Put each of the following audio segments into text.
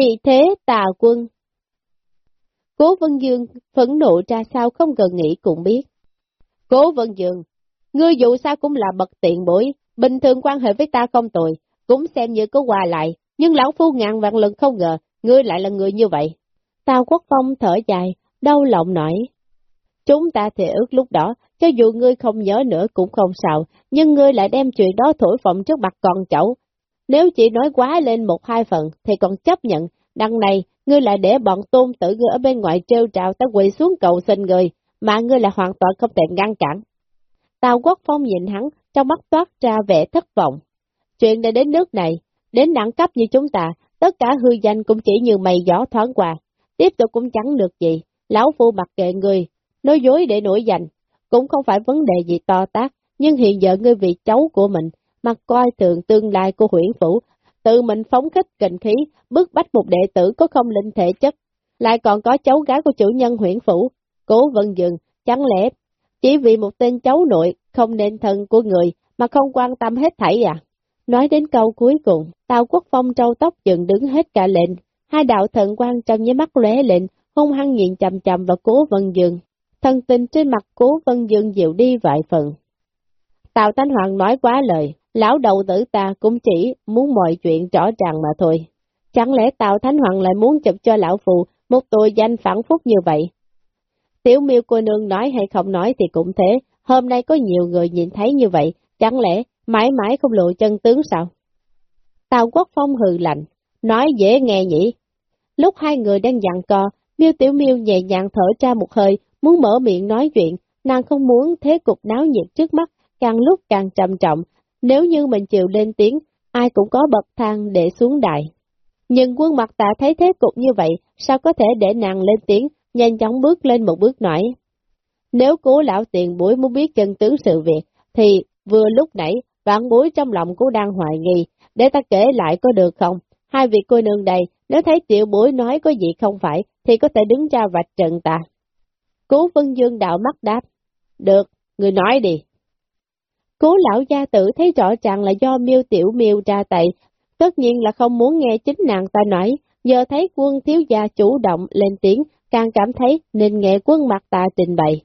Vì thế tà quân. Cố Vân Dương phẫn nộ ra sao không cần nghĩ cũng biết. Cố Vân Dương, ngươi dù sao cũng là bậc tiện bối, bình thường quan hệ với ta không tồi, cũng xem như có quà lại, nhưng lão phu ngàn vạn lần không ngờ, ngươi lại là người như vậy. Tào Quốc Phong thở dài, đau lòng nói. Chúng ta thì ước lúc đó, cho dù ngươi không nhớ nữa cũng không sao, nhưng ngươi lại đem chuyện đó thổi phồng trước mặt con cháu. Nếu chỉ nói quá lên một hai phần thì còn chấp nhận, đằng này ngươi lại để bọn tôn tử ngươi ở bên ngoài trêu trào ta quỳ xuống cầu xin người, mà ngươi là hoàn toàn không thể ngăn cản. Tào Quốc Phong nhìn hắn, trong mắt toát ra vẻ thất vọng. Chuyện đã đến nước này, đến đẳng cấp như chúng ta, tất cả hư danh cũng chỉ như mây gió thoáng qua, tiếp tục cũng chẳng được gì, lão phu mặc kệ ngươi, nói dối để nổi danh, cũng không phải vấn đề gì to tác, nhưng hiện giờ ngươi vì cháu của mình, mặt coi tượng tương lai của huyện phủ, tự mình phóng khích kình khí, bức bách một đệ tử có không linh thể chất, lại còn có cháu gái của chủ nhân huyện phủ, cố vân dừng, chẳng lẽ chỉ vì một tên cháu nội không nên thân của người mà không quan tâm hết thảy à? Nói đến câu cuối cùng, Tào Quốc Phong trâu tóc dựng đứng hết cả lệnh, hai đạo thần quan trong nháy mắt lóe lệnh, hung hăng nhìn chầm chầm vào cố vân dừng. Thần tình trên mặt cố vân dừng dịu đi vài phần. Tào thanh Hoàng nói quá lời, lão đầu tử ta cũng chỉ muốn mọi chuyện rõ ràng mà thôi. Chẳng lẽ Tào Thánh Hoàng lại muốn chụp cho lão phụ một tội danh phản phúc như vậy? Tiểu miêu cô nương nói hay không nói thì cũng thế, hôm nay có nhiều người nhìn thấy như vậy, chẳng lẽ mãi mãi không lộ chân tướng sao? Tào Quốc Phong hừ lạnh, nói dễ nghe nhỉ. Lúc hai người đang dặn co, miêu tiểu miêu nhẹ nhàng thở ra một hơi, muốn mở miệng nói chuyện, nàng không muốn thế cục náo nhiệt trước mắt, càng lúc càng trầm trọng, nếu như mình chịu lên tiếng, ai cũng có bậc thang để xuống đại. Nhưng quân mặt tạ thấy thế cục như vậy, sao có thể để nàng lên tiếng, nhanh chóng bước lên một bước nổi Nếu cố lão tiền bối muốn biết chân tướng sự việc, thì vừa lúc nãy, vạn bối trong lòng cũng đang hoài nghi, để ta kể lại có được không? Hai vị cô nương đây, nếu thấy tiểu bối nói có gì không phải, thì có thể đứng ra vạch trận ta. Cố Vân Dương đạo mắt đáp. Được, người nói đi. Cố lão gia tử thấy rõ ràng là do miêu tiểu miêu ra tay, tất nhiên là không muốn nghe chính nàng ta nói, giờ thấy quân thiếu gia chủ động lên tiếng, càng cảm thấy nên nghe quân mặt ta trình bày.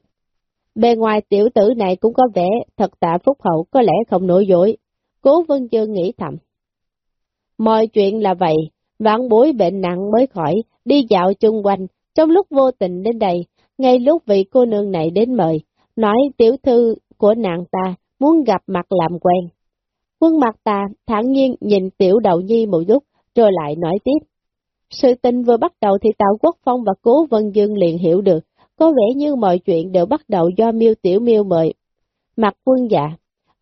Bề ngoài tiểu tử này cũng có vẻ thật tạ phúc hậu, có lẽ không nổi dối. Cố Vân Dương nghĩ thầm. Mọi chuyện là vậy, vạn bối bệnh nặng mới khỏi, đi dạo chung quanh, trong lúc vô tình đến đây, ngay lúc vị cô nương này đến mời, nói tiểu thư của nàng ta muốn gặp mặt làm quen. Quân mặt ta thản nhiên nhìn tiểu đầu nhi một lúc, rồi lại nói tiếp. Sự tình vừa bắt đầu thì Tào Quốc Phong và Cố Vân Dương liền hiểu được, có vẻ như mọi chuyện đều bắt đầu do miêu tiểu miêu mời. Mặt quân dạ,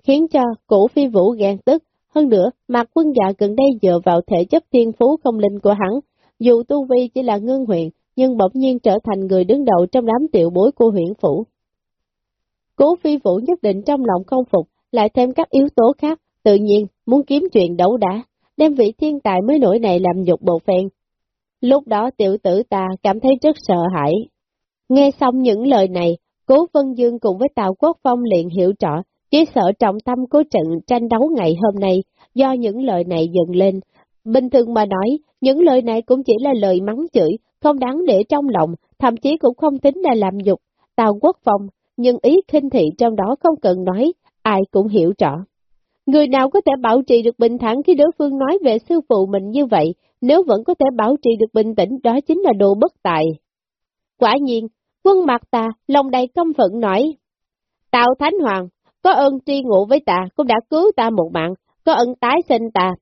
khiến cho cổ phi vũ ghen tức, hơn nữa, mặt quân dạ gần đây dựa vào thể chất thiên phú không linh của hắn, dù tu vi chỉ là ngưng huyện, nhưng bỗng nhiên trở thành người đứng đầu trong đám tiểu bối của huyện phủ. Cố phi vũ nhất định trong lòng không phục, lại thêm các yếu tố khác, tự nhiên muốn kiếm chuyện đấu đá, đem vị thiên tài mới nổi này làm nhục bộ phen. Lúc đó tiểu tử ta cảm thấy rất sợ hãi. Nghe xong những lời này, Cố Vân Dương cùng với Tào Quốc Phong liền hiểu rõ, chỉ sợ trọng tâm của trận tranh đấu ngày hôm nay do những lời này dần lên. Bình thường mà nói, những lời này cũng chỉ là lời mắng chửi, không đáng để trong lòng, thậm chí cũng không tính là làm nhục Tào Quốc Phong, nhưng ý khinh thị trong đó không cần nói, ai cũng hiểu rõ. Người nào có thể bảo trì được bình thản khi đối phương nói về sư phụ mình như vậy, nếu vẫn có thể bảo trì được bình tĩnh đó chính là đồ bất tài. Quả nhiên, quân mặt ta, lòng đầy công phận nói, Tào Thánh Hoàng, có ơn tri ngộ với ta, cũng đã cứu ta một mạng, có ơn tái sinh ta.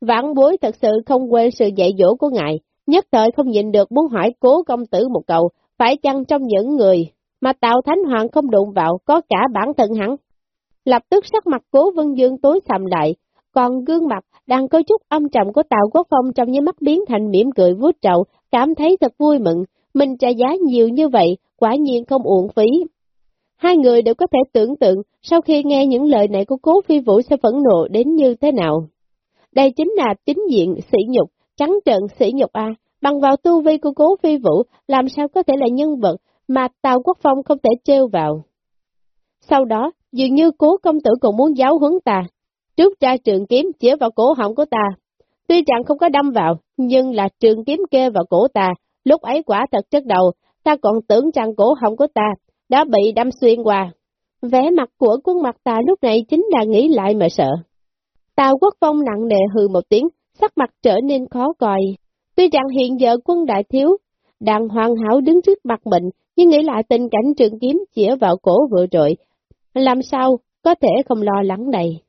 Vãn bối thật sự không quên sự dạy dỗ của ngài, nhất thời không nhịn được muốn hỏi cố công tử một câu, phải chăng trong những người mà Tào Thánh Hoàng không đụng vào có cả bản thân hắn. Lập tức sắc mặt cố Vân Dương tối sầm lại, còn gương mặt đang có chút âm trầm của Tào Quốc Phong trong những mắt biến thành mỉm cười vuốt trậu, cảm thấy thật vui mừng, mình trả giá nhiều như vậy, quả nhiên không uổng phí. Hai người đều có thể tưởng tượng sau khi nghe những lời này của cố phi vũ sẽ phẫn nộ đến như thế nào. Đây chính là chính diện sỉ nhục, trắng trợn sỉ nhục A, bằng vào tu vi của cố phi vũ, làm sao có thể là nhân vật mà Tào Quốc Phong không thể trêu vào. Sau đó, dường như cố công tử còn muốn giáo huấn ta, trước ra trường kiếm chĩa vào cổ họng của ta. Tuy rằng không có đâm vào, nhưng là trường kiếm kê vào cổ ta, lúc ấy quả thật chất đầu, ta còn tưởng rằng cổ họng của ta đã bị đâm xuyên qua. Vẻ mặt của quân mặt ta lúc này chính là nghĩ lại mà sợ. Tào quốc phong nặng nề hừ một tiếng, sắc mặt trở nên khó coi. Tuy rằng hiện giờ quân đại thiếu, đang hoàn hảo đứng trước mặt mình, nhưng nghĩ lại tình cảnh trường kiếm chĩa vào cổ vừa rồi, làm sao có thể không lo lắng này.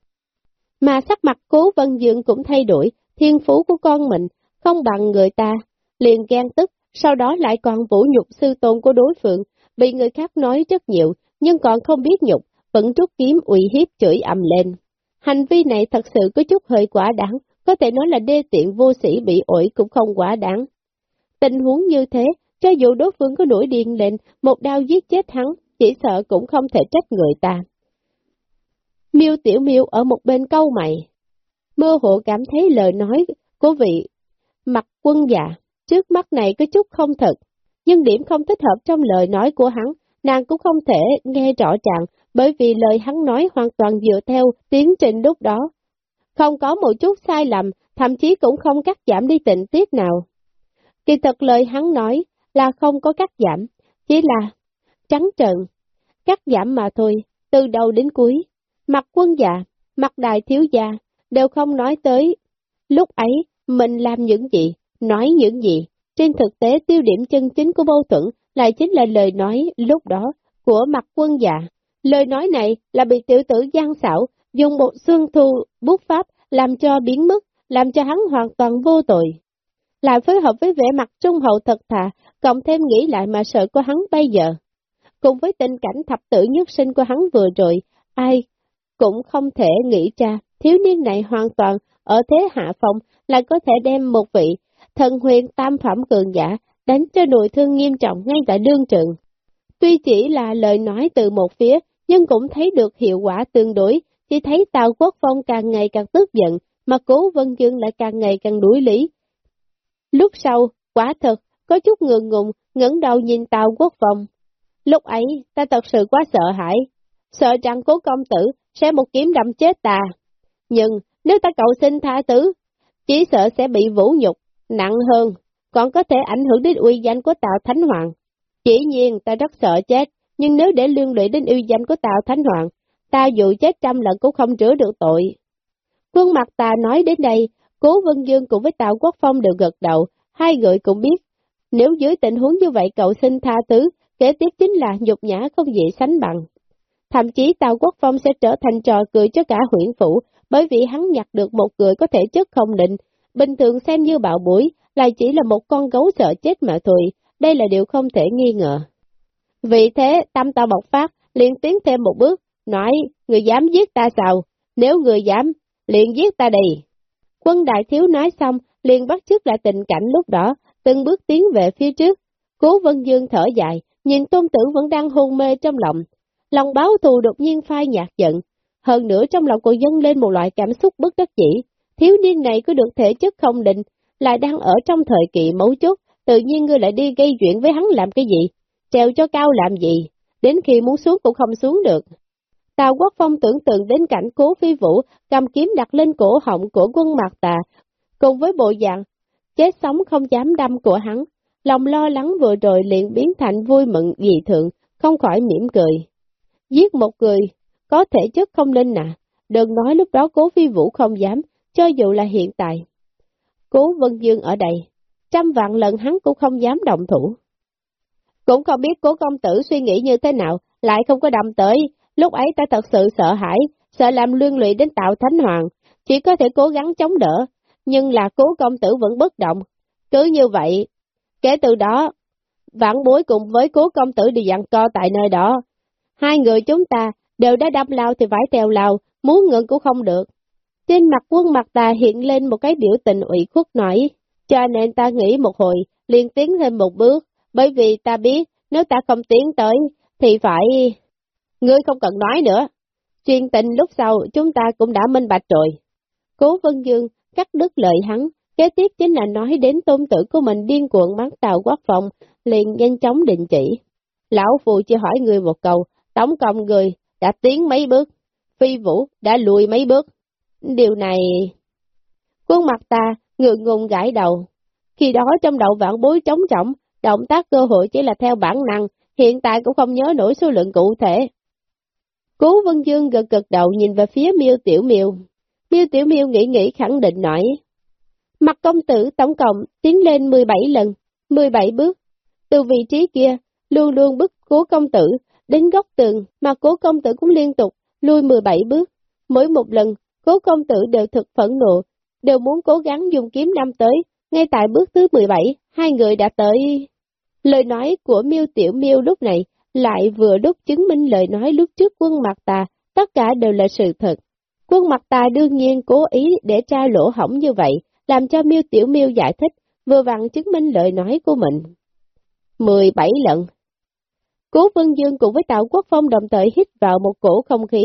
Mà sắc mặt cố vân dương cũng thay đổi, thiên phú của con mình không bằng người ta, liền ghen tức, sau đó lại còn vũ nhục sư tôn của đối phương, bị người khác nói rất nhiều, nhưng còn không biết nhục, vẫn rút kiếm uy hiếp chửi ầm lên. Hành vi này thật sự có chút hơi quá đáng, có thể nói là đê tiện vô sĩ bị ổi cũng không quá đáng. Tình huống như thế, cho dù đối phương có nổi điên lên, một đao giết chết hắn, chỉ sợ cũng không thể trách người ta. Miêu Tiểu Miêu ở một bên câu mày. Mơ hồ cảm thấy lời nói của vị mặt quân già trước mắt này có chút không thật, nhưng điểm không thích hợp trong lời nói của hắn, nàng cũng không thể nghe rõ ràng, bởi vì lời hắn nói hoàn toàn dựa theo tiến trình lúc đó. Không có một chút sai lầm, thậm chí cũng không cắt giảm đi tình tiết nào. Kỳ thật lời hắn nói là không có cắt giảm, chỉ là trắng trợn, cắt giảm mà thôi, từ đầu đến cuối. Mặt quân dạ, mặt đại thiếu gia, đều không nói tới. Lúc ấy, mình làm những gì, nói những gì. Trên thực tế, tiêu điểm chân chính của mâu thuẫn lại chính là lời nói lúc đó của mặt quân dạ. Lời nói này là bị tiểu tử gian xảo, dùng một xương thu bút pháp làm cho biến mất, làm cho hắn hoàn toàn vô tội. Lại phối hợp với vẻ mặt trung hậu thật thà, cộng thêm nghĩ lại mà sợ của hắn bây giờ. Cùng với tình cảnh thập tử nhất sinh của hắn vừa rồi, ai cũng không thể nghĩ ra thiếu niên này hoàn toàn ở thế hạ phong lại có thể đem một vị thần huyền tam phẩm cường giả đánh cho nội thương nghiêm trọng ngay tại đương trường. Tuy chỉ là lời nói từ một phía, nhưng cũng thấy được hiệu quả tương đối, chỉ thấy Tào Quốc Phong càng ngày càng tức giận, mà Cố Vân Dương lại càng ngày càng đuổi lý. Lúc sau, quả thật, có chút ngượng ngùng, ngẩng đầu nhìn tàu Quốc Phong. Lúc ấy, ta thật sự quá sợ hãi, sợ rằng cố công tử sẽ một kiếm đâm chết ta. Nhưng, nếu ta cầu xin tha thứ, chỉ sợ sẽ bị vũ nhục, nặng hơn, còn có thể ảnh hưởng đến uy danh của Tào Thánh Hoàng. Chỉ nhiên ta rất sợ chết, nhưng nếu để liên lụy đến uy danh của Tào Thánh Hoàng, ta dù chết trăm lần cũng không rửa được tội. Quân mặt ta nói đến đây, Cố Vân Dương cùng với Tào Quốc Phong đều gật đầu, hai người cũng biết, nếu dưới tình huống như vậy cậu xin tha thứ, kế tiếp chính là nhục nhã không dễ sánh bằng. Thậm chí Tào Quốc Phong sẽ trở thành trò cười cho cả huyện phủ, bởi vì hắn nhặt được một người có thể chất không định, bình thường xem như bạo bối, lại chỉ là một con gấu sợ chết mà thôi, đây là điều không thể nghi ngờ. Vì thế, tâm ta bộc phát, liền tiến thêm một bước, nói, người dám giết ta sao? Nếu người dám, liền giết ta đi. Quân đại thiếu nói xong, liền bắt chước lại tình cảnh lúc đó, từng bước tiến về phía trước. Cố Vân Dương thở dài, nhìn tôn tử vẫn đang hôn mê trong lòng. Lòng báo thù đột nhiên phai nhạt giận. Hơn nữa trong lòng cô dâng lên một loại cảm xúc bất đắc dĩ. Thiếu niên này có được thể chất không định, lại đang ở trong thời kỳ mấu chốt, tự nhiên ngươi lại đi gây chuyện với hắn làm cái gì? Treo cho cao làm gì? Đến khi muốn xuống cũng không xuống được. Tào Quốc Phong tưởng tượng đến cảnh cố phi vũ cầm kiếm đặt lên cổ họng của quân mạc tà, cùng với bộ dạng chết sống không dám đâm của hắn, lòng lo lắng vừa rồi liền biến thành vui mừng dị thượng, không khỏi mỉm cười. Giết một người, có thể chất không linh nà, đừng nói lúc đó cố phi vũ không dám, cho dù là hiện tại. Cố Vân Dương ở đây, trăm vạn lần hắn cũng không dám động thủ. Cũng không biết cố công tử suy nghĩ như thế nào, lại không có đâm tới, lúc ấy ta thật sự sợ hãi, sợ làm luyên lụy đến tạo thánh hoàng, chỉ có thể cố gắng chống đỡ, nhưng là cố công tử vẫn bất động. Cứ như vậy, kể từ đó, vãn bối cùng với cố công tử đi dặn co tại nơi đó. Hai người chúng ta đều đã đâm lao thì phải tèo lao, muốn ngừng cũng không được. Trên mặt quân mặt ta hiện lên một cái biểu tình ủy khuất nổi, cho nên ta nghĩ một hồi, liền tiến thêm một bước, bởi vì ta biết nếu ta không tiến tới, thì phải... Ngươi không cần nói nữa. Chuyện tình lúc sau chúng ta cũng đã minh bạch rồi. Cố Vân Dương cắt đứt lời hắn, kế tiếp chính là nói đến tôn tử của mình điên cuộn bắn tàu quát phòng, liền nhanh chóng định chỉ. Lão Phù chỉ hỏi người một câu, tổng cộng người đã tiến mấy bước, phi vũ đã lùi mấy bước. Điều này... Quân mặt ta ngượng ngùng gãi đầu. Khi đó trong đầu vạn bối trống trọng, động tác cơ hội chỉ là theo bản năng, hiện tại cũng không nhớ nổi số lượng cụ thể. Cố Vân Dương gật gật đầu nhìn về phía miêu Tiểu miêu miêu Tiểu miêu nghĩ nghĩ khẳng định nói. Mặt công tử tổng cộng tiến lên 17 lần, 17 bước. Từ vị trí kia, luôn luôn bức cố công tử, đến góc tường mà cố công tử cũng liên tục lui 17 bước. Mỗi một lần, cố công tử đều thực phẫn nộ, đều muốn cố gắng dùng kiếm năm tới. Ngay tại bước thứ 17, hai người đã tới. Lời nói của miêu Tiểu miêu lúc này lại vừa đúc chứng minh lời nói lúc trước quân mặt tà, tất cả đều là sự thật. Quân mặt tà đương nhiên cố ý để tra lỗ hỏng như vậy, làm cho miêu Tiểu miêu giải thích, vừa vặn chứng minh lời nói của mình. 17 lần Cố Vân Dương cùng với Tạo Quốc Phong đồng thời hít vào một cổ không khí.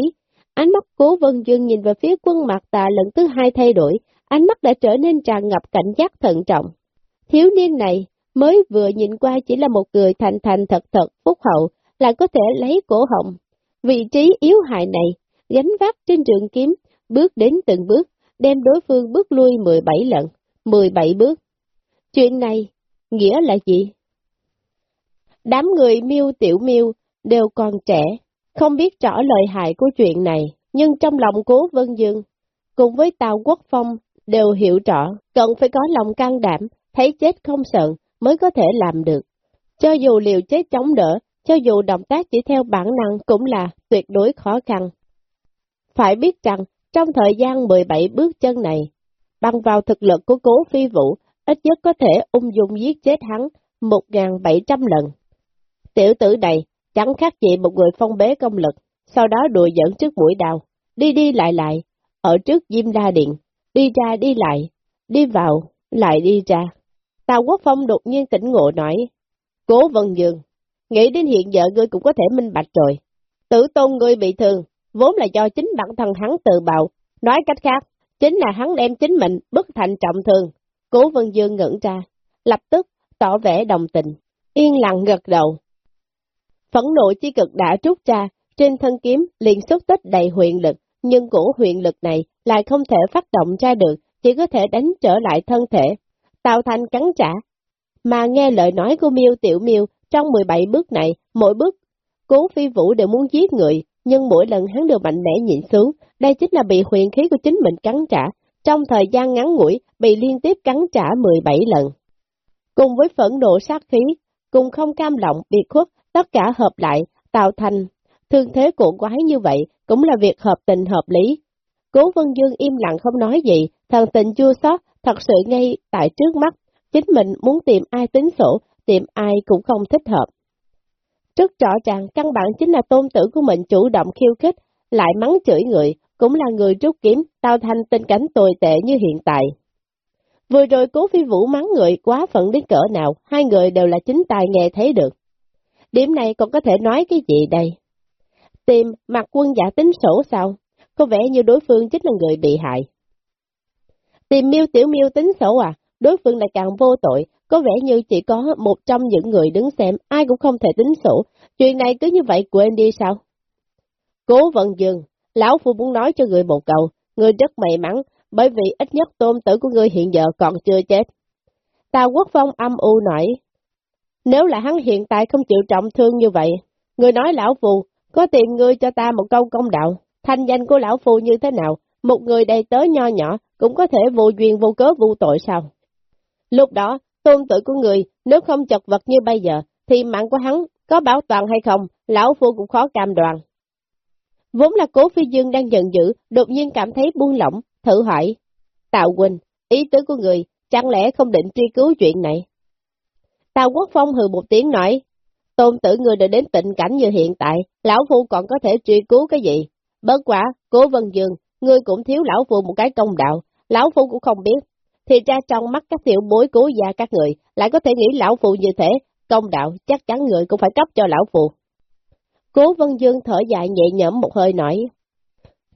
Ánh mắt Cố Vân Dương nhìn về phía quân mặt tà lần thứ hai thay đổi, ánh mắt đã trở nên tràn ngập cảnh giác thận trọng. Thiếu niên này mới vừa nhìn qua chỉ là một người thành thành thật thật, phúc hậu, là có thể lấy cổ họng. Vị trí yếu hại này, gánh vác trên trường kiếm, bước đến từng bước, đem đối phương bước lui 17 lần, 17 bước. Chuyện này, nghĩa là gì? Đám người miêu tiểu miêu đều còn trẻ, không biết rõ lời hại của chuyện này, nhưng trong lòng cố Vân Dương, cùng với Tào Quốc Phong đều hiểu rõ, cần phải có lòng can đảm, thấy chết không sợ mới có thể làm được. Cho dù liều chết chống đỡ, cho dù động tác chỉ theo bản năng cũng là tuyệt đối khó khăn. Phải biết rằng, trong thời gian 17 bước chân này, bằng vào thực lực của cố phi vũ, ít nhất có thể ung dung giết chết hắn 1.700 lần. Tiểu tử này chẳng khác gì một người phong bế công lực, sau đó đùa dẫn trước mũi đào, đi đi lại lại, ở trước Diêm La Điện, đi ra đi lại, đi vào, lại đi ra. Tào Quốc Phong đột nhiên tỉnh ngộ nói, Cố Vân Dương, nghĩ đến hiện giờ ngươi cũng có thể minh bạch rồi. Tử tôn ngươi bị thương, vốn là do chính bản thân hắn tự bạo, nói cách khác, chính là hắn đem chính mình bất thành trọng thương. Cố Vân Dương ngẩn ra, lập tức tỏ vẻ đồng tình, yên lặng gật đầu, Phẫn nộ chi cực đã trút ra, trên thân kiếm liền xuất tích đầy huyện lực, nhưng cổ huyện lực này lại không thể phát động ra được, chỉ có thể đánh trở lại thân thể, tạo thành cắn trả. Mà nghe lời nói của miêu Tiểu miêu trong 17 bước này, mỗi bước, cố phi vũ đều muốn giết người, nhưng mỗi lần hắn đều mạnh mẽ nhịn xuống, đây chính là bị huyền khí của chính mình cắn trả, trong thời gian ngắn ngủi bị liên tiếp cắn trả 17 lần. Cùng với phẫn nộ sát khí, cùng không cam lòng, biệt khuất, tất cả hợp lại, tạo thành thương thế cổ quái như vậy cũng là việc hợp tình hợp lý. Cố Vân Dương im lặng không nói gì, thần tình chua xót thật sự ngay tại trước mắt, chính mình muốn tìm ai tính sổ, tìm ai cũng không thích hợp. Rất rõ ràng, căn bản chính là tôn tử của mình chủ động khiêu khích, lại mắng chửi người, cũng là người rút kiếm, tạo thành tình cảnh tồi tệ như hiện tại. Vừa rồi cố phi vũ mắng người quá phận đến cỡ nào, hai người đều là chính tài nghe thấy được. Điểm này còn có thể nói cái gì đây? Tìm mặt quân giả tính sổ sao? Có vẻ như đối phương chính là người bị hại. Tìm miêu tiểu miêu tính sổ à? Đối phương lại càng vô tội, có vẻ như chỉ có một trong những người đứng xem, ai cũng không thể tính sổ. Chuyện này cứ như vậy quên đi sao? Cố vận dừng, lão phu muốn nói cho người một câu, người rất may mắn, bởi vì ít nhất tôn tử của người hiện giờ còn chưa chết. Tào Quốc Phong âm u nói, nếu là hắn hiện tại không chịu trọng thương như vậy, người nói lão phù, có tìm ngươi cho ta một câu công đạo, thanh danh của lão phù như thế nào, một người đầy tớ nho nhỏ cũng có thể vô duyên vô cớ vô tội sao? Lúc đó, tôn tử của người nếu không chật vật như bây giờ, thì mạng của hắn có bảo toàn hay không, lão phu cũng khó cam đoan. Vốn là cố phi dương đang giận dữ, đột nhiên cảm thấy buông lỏng, thử hỏi. Tạo quỳnh ý tứ của người, chẳng lẽ không định truy cứu chuyện này? Tào Quốc Phong hừ một tiếng nói, tôn tử người đã đến tình cảnh như hiện tại, lão phu còn có thể truy cứu cái gì? Bớt quả, cố vân dương, ngươi cũng thiếu lão phu một cái công đạo, lão phu cũng không biết. Thì ra trong mắt các tiểu bối cố gia các người, lại có thể nghĩ lão phụ như thế, công đạo chắc chắn người cũng phải cấp cho lão phụ. Cố vân dương thở dài nhẹ nhõm một hơi nói,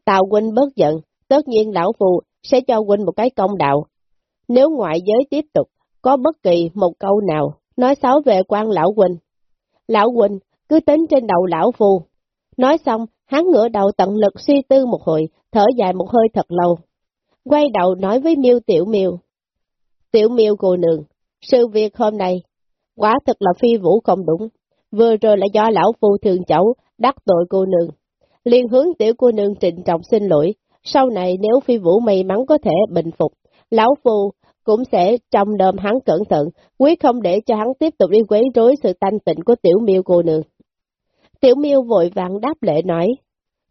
Tào huynh bớt giận, tất nhiên lão phụ sẽ cho huynh một cái công đạo. Nếu ngoại giới tiếp tục, có bất kỳ một câu nào nói xấu về quan lão huynh. Lão huynh cứ tính trên đầu lão phụ. Nói xong, hắn ngửa đầu tận lực suy tư một hồi, thở dài một hơi thật lâu. Quay đầu nói với miêu Tiểu miêu Tiểu miêu cô nương, sự việc hôm nay, quả thật là phi vũ không đúng. Vừa rồi là do lão phu thường cháu đắc tội cô nương. Liên hướng tiểu cô nương trịnh trọng xin lỗi, sau này nếu phi vũ may mắn có thể bình phục, lão phu cũng sẽ trong đờm hắn cẩn thận, quyết không để cho hắn tiếp tục đi quấy rối sự thanh tịnh của tiểu miêu cô nương. Tiểu miêu vội vàng đáp lễ nói,